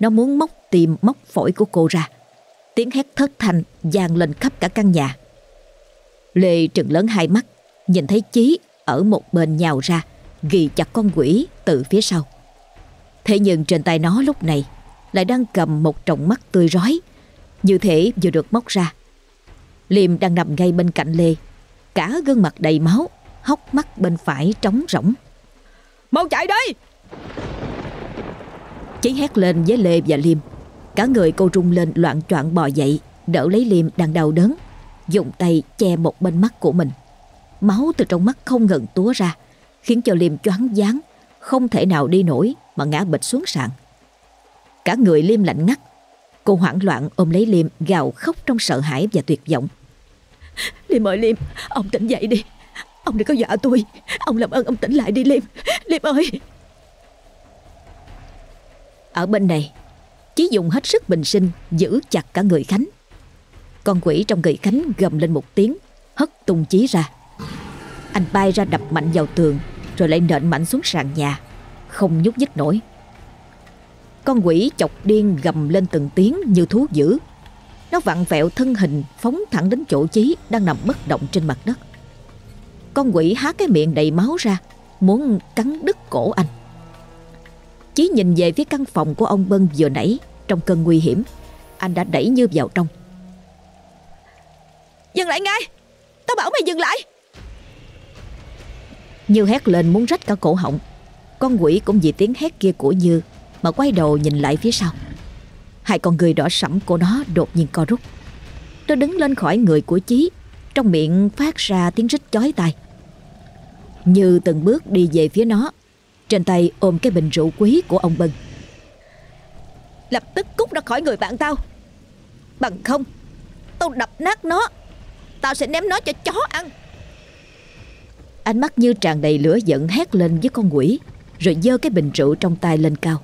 Nó muốn móc tìm móc phổi của cô ra. Tiếng hét thất thanh vang lên khắp cả căn nhà. Lê trừng lớn hai mắt, Nhìn thấy Chí ở một bên nhào ra, Ghi chặt con quỷ từ phía sau. Thế nhưng trên tay nó lúc này Lại đang cầm một trọng mắt tươi rói, Như thể vừa được móc ra. Liêm đang nằm ngay bên cạnh Lê, Cả gương mặt đầy máu, Hốc mắt bên phải trống rỗng. Mau chạy đi! Chí hét lên với Lê và Liêm Cả người cô rung lên loạn choạng bò dậy Đỡ lấy Liêm đang đau đớn Dùng tay che một bên mắt của mình. Máu từ trong mắt không ngừng túa ra Khiến cho Liêm choáng váng Không thể nào đi nổi Mà ngã bịch xuống sàn. Cả người Liêm lạnh ngắt Cô hoảng loạn ôm lấy Liêm gào khóc trong sợ hãi và tuyệt vọng. Liêm ơi Liêm Ông tỉnh dậy đi. Ông đừng có dọa tôi. Ông làm ơn ông tỉnh lại đi Liêm. Liêm ơi. Ở bên này Chí dùng hết sức bình sinh, Giữ chặt cả người Khánh. Con quỷ trong người Khánh gầm lên một tiếng, Hất tung Chí ra. Anh bay ra đập mạnh vào tường, Rồi lại nện mạnh xuống sàn nhà, Không nhúc nhích nổi. Con quỷ chọc điên gầm lên từng tiếng như thú dữ. Nó vặn vẹo thân hình, Phóng thẳng đến chỗ Chí Đang nằm bất động trên mặt đất. Con quỷ há cái miệng đầy máu ra, Muốn cắn đứt cổ anh. Chí nhìn về phía căn phòng của ông Bân vừa nãy Trong cơn nguy hiểm. Anh đã đẩy Như vào trong. Dừng lại ngay! Tao bảo mày dừng lại! Như hét lên muốn rách cả cổ họng. Con quỷ cũng vì tiếng hét kia của Như Mà quay đầu nhìn lại phía sau. Hai con người đỏ sẫm của nó đột nhiên co rút. Nó đứng lên khỏi người của Chí Trong miệng phát ra tiếng rít chói tai. Như từng bước đi về phía nó Trên tay ôm cái bình rượu quý của ông Bân. Lập tức cút ra khỏi người bạn tao. Bằng không Tao đập nát nó. Tao sẽ ném nó cho chó ăn. Ánh mắt như tràn đầy lửa giận hét lên với con quỷ Rồi giơ cái bình rượu trong tay lên cao.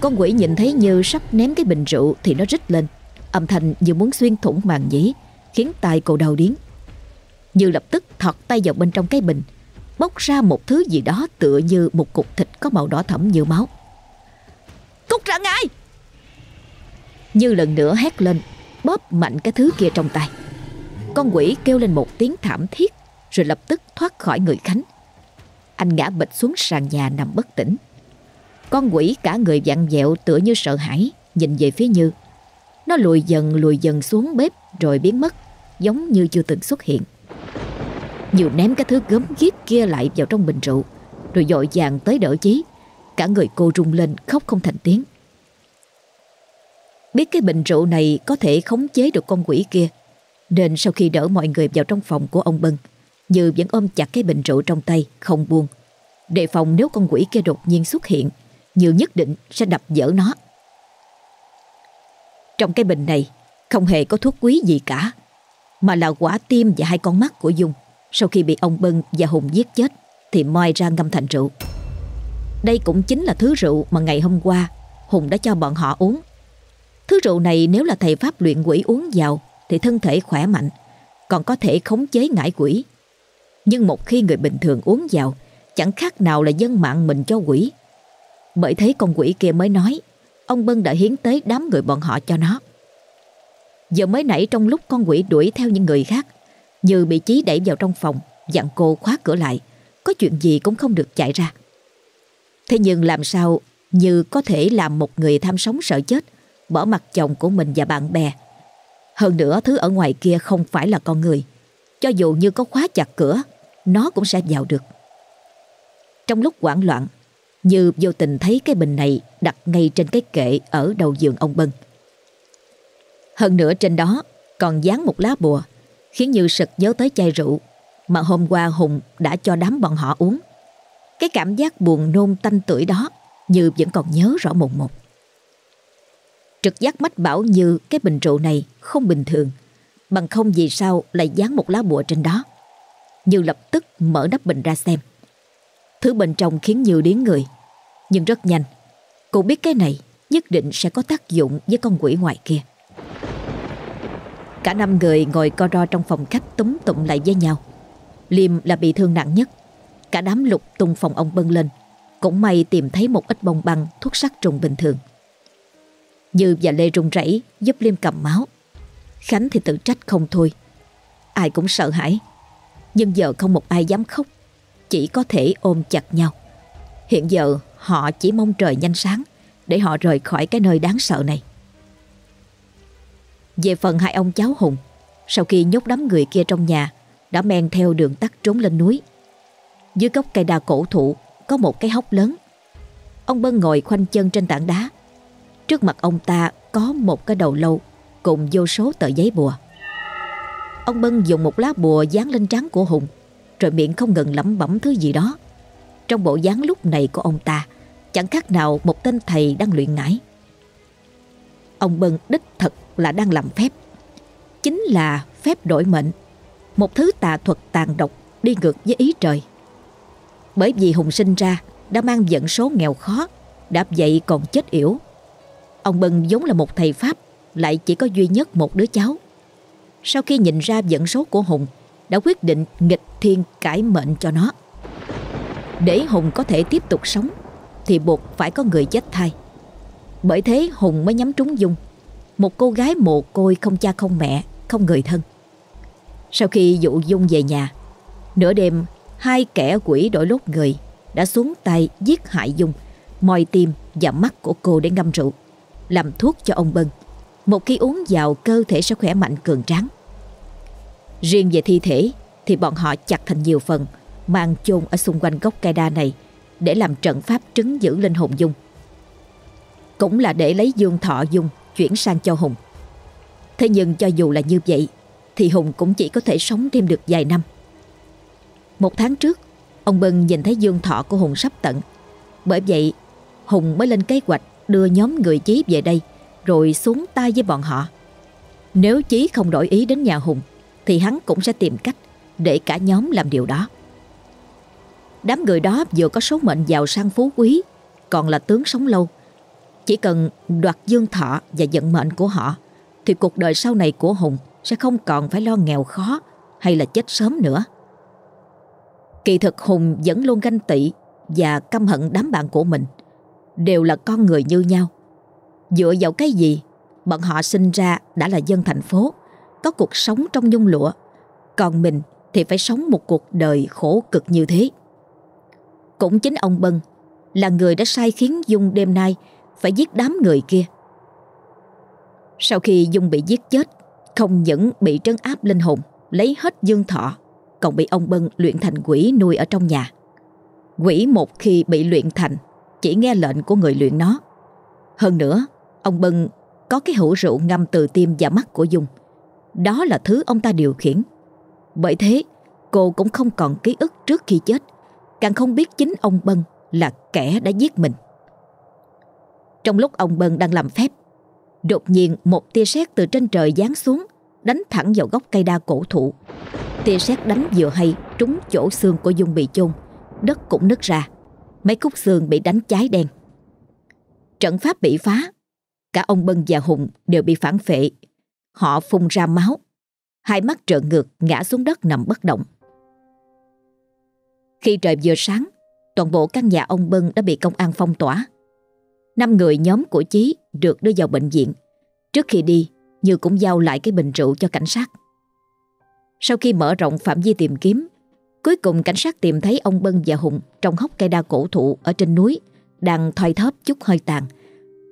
Con quỷ nhìn thấy Như sắp ném cái bình rượu Thì nó rít lên. Âm thanh như muốn xuyên thủng màng nhĩ Khiến tai cô đau điếng. Như lập tức thọt tay vào bên trong cái bình Bốc ra một thứ gì đó tựa như một cục thịt có màu đỏ thẫm như máu. Cút ra ngay! Như lần nữa hét lên, Bóp mạnh cái thứ kia trong tay. Con quỷ kêu lên một tiếng thảm thiết, Rồi lập tức thoát khỏi người Khánh. Anh ngã bịch xuống sàn nhà nằm bất tỉnh. Con quỷ cả người vặn vẹo tựa như sợ hãi, Nhìn về phía Như. Nó lùi dần lùi dần xuống bếp, Rồi biến mất, Giống như chưa từng xuất hiện nhiều ném cái thứ gớm ghiếc kia lại vào trong bình rượu, Rồi dội vàng tới đỡ chí. Cả người cô rung lên khóc không thành tiếng. Biết cái bình rượu này có thể khống chế được con quỷ kia, Nên sau khi đỡ mọi người vào trong phòng của ông Bân, Như vẫn ôm chặt cái bình rượu trong tay, Không buông. Đề phòng nếu con quỷ kia đột nhiên xuất hiện, Như nhất định sẽ đập dở nó. Trong cái bình này, Không hề có thuốc quý gì cả, Mà là quả tim và hai con mắt của Dung. Sau khi bị ông Bân và Hùng giết chết Thì moi ra ngâm thành rượu Đây cũng chính là thứ rượu mà ngày hôm qua Hùng đã cho bọn họ uống Thứ rượu này nếu là thầy Pháp luyện quỷ uống vào thì thân thể khỏe mạnh, còn có thể khống chế ngải quỷ. Nhưng một khi người bình thường uống vào, chẳng khác nào là dân mạng mình cho quỷ. Bởi thế con quỷ kia mới nói, ông Bân đã hiến tế đám người bọn họ cho nó. Giờ mới nãy trong lúc con quỷ đuổi theo những người khác, như bị Chí đẩy vào trong phòng, dặn cô khóa cửa lại, có chuyện gì cũng không được chạy ra. Thế nhưng làm sao Như có thể làm một người tham sống sợ chết, bỏ mặt chồng của mình và bạn bè. Hơn nữa thứ ở ngoài kia không phải là con người. Cho dù như có khóa chặt cửa Nó cũng sẽ vào được Trong lúc hoảng loạn Như vô tình thấy cái bình này Đặt ngay trên cái kệ Ở đầu giường ông Bân Hơn nữa trên đó Còn dán một lá bùa Khiến Như sực nhớ tới chai rượu Mà hôm qua Hùng đã cho đám bọn họ uống. Cái cảm giác buồn nôn tanh tưởi đó, Như vẫn còn nhớ rõ mồn một. Trực giác mách bảo Như cái bình rượu này không bình thường, Bằng không vì sao lại dán một lá bùa trên đó. Như lập tức mở nắp bình ra xem. Thứ bên trong khiến Như điến người, Nhưng rất nhanh. Cô biết cái này nhất định sẽ có tác dụng với con quỷ ngoài kia. Cả năm người ngồi co ro trong phòng khách túm tụng lại với nhau. Liêm là bị thương nặng nhất. Cả đám lục tung phòng ông bân lên. Cũng may tìm thấy một ít bông băng, thuốc sát trùng bình thường. Như và Lê run rẩy giúp Liêm cầm máu. Khánh thì tự trách không thôi. Ai cũng sợ hãi. Nhưng giờ không một ai dám khóc. Chỉ có thể ôm chặt nhau. Hiện giờ họ chỉ mong trời nhanh sáng Để họ rời khỏi cái nơi đáng sợ này. Về phần hai ông cháu Hùng Sau khi nhốt đám người kia trong nhà Đã men theo đường tắt trốn lên núi Dưới gốc cây đa cổ thụ Có một cái hốc lớn Ông Bân ngồi khoanh chân trên tảng đá Trước mặt ông ta có một cái đầu lâu cùng vô số tờ giấy bùa. Ông Bân dùng một lá bùa dán lên trán của Hùng, rồi miệng không ngừng lẩm bẩm thứ gì đó. Trong bộ dáng lúc này của ông ta, chẳng khác nào một tên thầy đang luyện ngải. Ông Bân đích thật là đang làm phép. Chính là phép đổi mệnh, một thứ tà thuật tàn độc đi ngược với ý trời. Bởi vì Hùng sinh ra đã mang vận số nghèo khó, đạp vậy còn chết yểu. Ông Bân vốn là một thầy Pháp lại chỉ có duy nhất một đứa cháu. Sau khi nhìn ra vận số của Hùng, đã quyết định nghịch thiên cải mệnh cho nó. Để Hùng có thể tiếp tục sống, thì buộc phải có người chết thai. Bởi thế Hùng mới nhắm trúng Dung, một cô gái mồ côi không cha không mẹ, không người thân. Sau khi dụ Dung về nhà, nửa đêm hai kẻ quỷ đổi lốt người đã xuống tay giết hại Dung, moi tim và mắt của cô để ngâm rượu, làm thuốc cho ông Bân. Một khi uống vào cơ thể sẽ khỏe mạnh cường tráng Riêng về thi thể Thì bọn họ chặt thành nhiều phần Mang chôn ở xung quanh gốc cây đa này Để làm trận pháp trấn giữ linh hồn Dung Cũng là để lấy dương thọ Dung Chuyển sang cho Hùng Thế nhưng cho dù là như vậy, Thì Hùng cũng chỉ có thể sống thêm được vài năm Một tháng trước, Ông Bân nhìn thấy dương thọ của Hùng sắp tận Bởi vậy, Hùng mới lên kế hoạch đưa nhóm người chí về đây, rồi xuống tay với bọn họ. Nếu Chí không đổi ý đến nhà Hùng, thì hắn cũng sẽ tìm cách để cả nhóm làm điều đó. Đám người đó vừa có số mệnh giàu sang phú quý, còn là tướng sống lâu. Chỉ cần đoạt dương thọ và vận mệnh của họ, thì cuộc đời sau này của Hùng sẽ không còn phải lo nghèo khó hay là chết sớm nữa. Kỳ thực Hùng vẫn luôn ganh tị và căm hận đám bạn của mình. Đều là con người như nhau Dựa vào cái gì Bọn họ sinh ra đã là dân thành phố, Có cuộc sống trong nhung lụa, Còn mình thì phải sống một cuộc đời khổ cực như thế Cũng chính ông Bân Là người đã sai khiến Dung đêm nay phải giết đám người kia Sau khi Dung bị giết chết Không những bị trấn áp linh hồn Lấy hết dương thọ Còn bị ông Bân luyện thành quỷ nuôi ở trong nhà Quỷ một khi bị luyện thành Chỉ nghe lệnh của người luyện nó Hơn nữa Ông Bân có cái hũ rượu ngâm từ tim và mắt của Dung. Đó là thứ ông ta điều khiển. Bởi thế, cô cũng không còn ký ức trước khi chết, càng không biết chính ông Bân là kẻ đã giết mình. Trong lúc ông Bân đang làm phép, đột nhiên một tia sét từ trên trời giáng xuống, đánh thẳng vào gốc cây đa cổ thụ. Tia sét đánh vừa hay trúng chỗ xương của Dung bị chôn, đất cũng nứt ra, mấy khúc xương bị đánh cháy đen. Trận pháp bị phá, Cả ông Bân và Hùng đều bị phản phệ. Họ phun ra máu. Hai mắt trợn ngược ngã xuống đất nằm bất động. Khi trời vừa sáng, toàn bộ căn nhà ông Bân đã bị công an phong tỏa. Năm người nhóm của Chí được đưa vào bệnh viện. Trước khi đi, Như cũng giao lại cái bình rượu cho cảnh sát. Sau khi mở rộng phạm vi tìm kiếm, cuối cùng cảnh sát tìm thấy ông Bân và Hùng trong hốc cây đa cổ thụ ở trên núi, đang thoi thóp chút hơi tàn,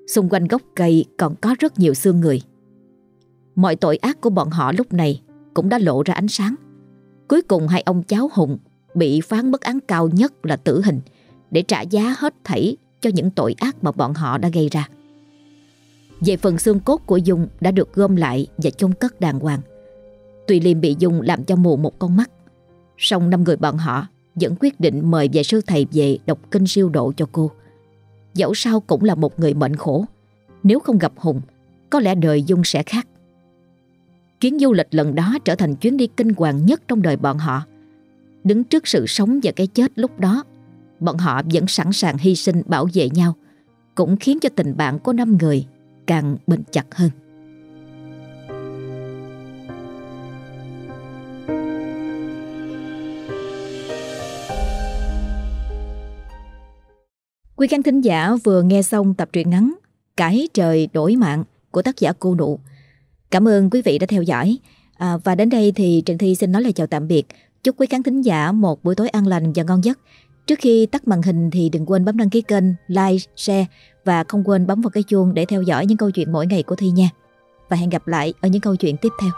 Xung quanh gốc cây còn có rất nhiều xương người Mọi tội ác của bọn họ lúc này Cũng đã lộ ra ánh sáng Cuối cùng hai ông cháu Hùng bị phán mức án cao nhất là tử hình để trả giá hết thảy cho những tội ác mà bọn họ đã gây ra. Về phần xương cốt của Dung đã được gom lại và chôn cất đàng hoàng. Tuy Liêm bị Dung làm cho mù một con mắt, song năm người bọn họ vẫn quyết định mời về sư thầy về đọc kinh siêu độ cho cô. Dẫu sao cũng là một người mệnh khổ, nếu không gặp Hùng, có lẽ đời Dung sẽ khác. Chuyến du lịch lần đó trở thành chuyến đi kinh hoàng nhất trong đời bọn họ. Đứng trước sự sống và cái chết lúc đó, bọn họ vẫn sẵn sàng hy sinh bảo vệ nhau, cũng khiến cho tình bạn của năm người càng bền chặt hơn. Quý khán thính giả vừa nghe xong tập truyện ngắn Cái trời đổi mạng của tác giả cô nụ. Cảm ơn quý vị đã theo dõi. À, và đến đây thì Trần Thi xin nói lời chào tạm biệt. Chúc quý khán thính giả một buổi tối an lành và ngon giấc. Trước khi tắt màn hình thì đừng quên bấm đăng ký kênh, like, share và không quên bấm vào cái chuông để theo dõi những câu chuyện mỗi ngày của Thi nha. Và hẹn gặp lại ở những câu chuyện tiếp theo.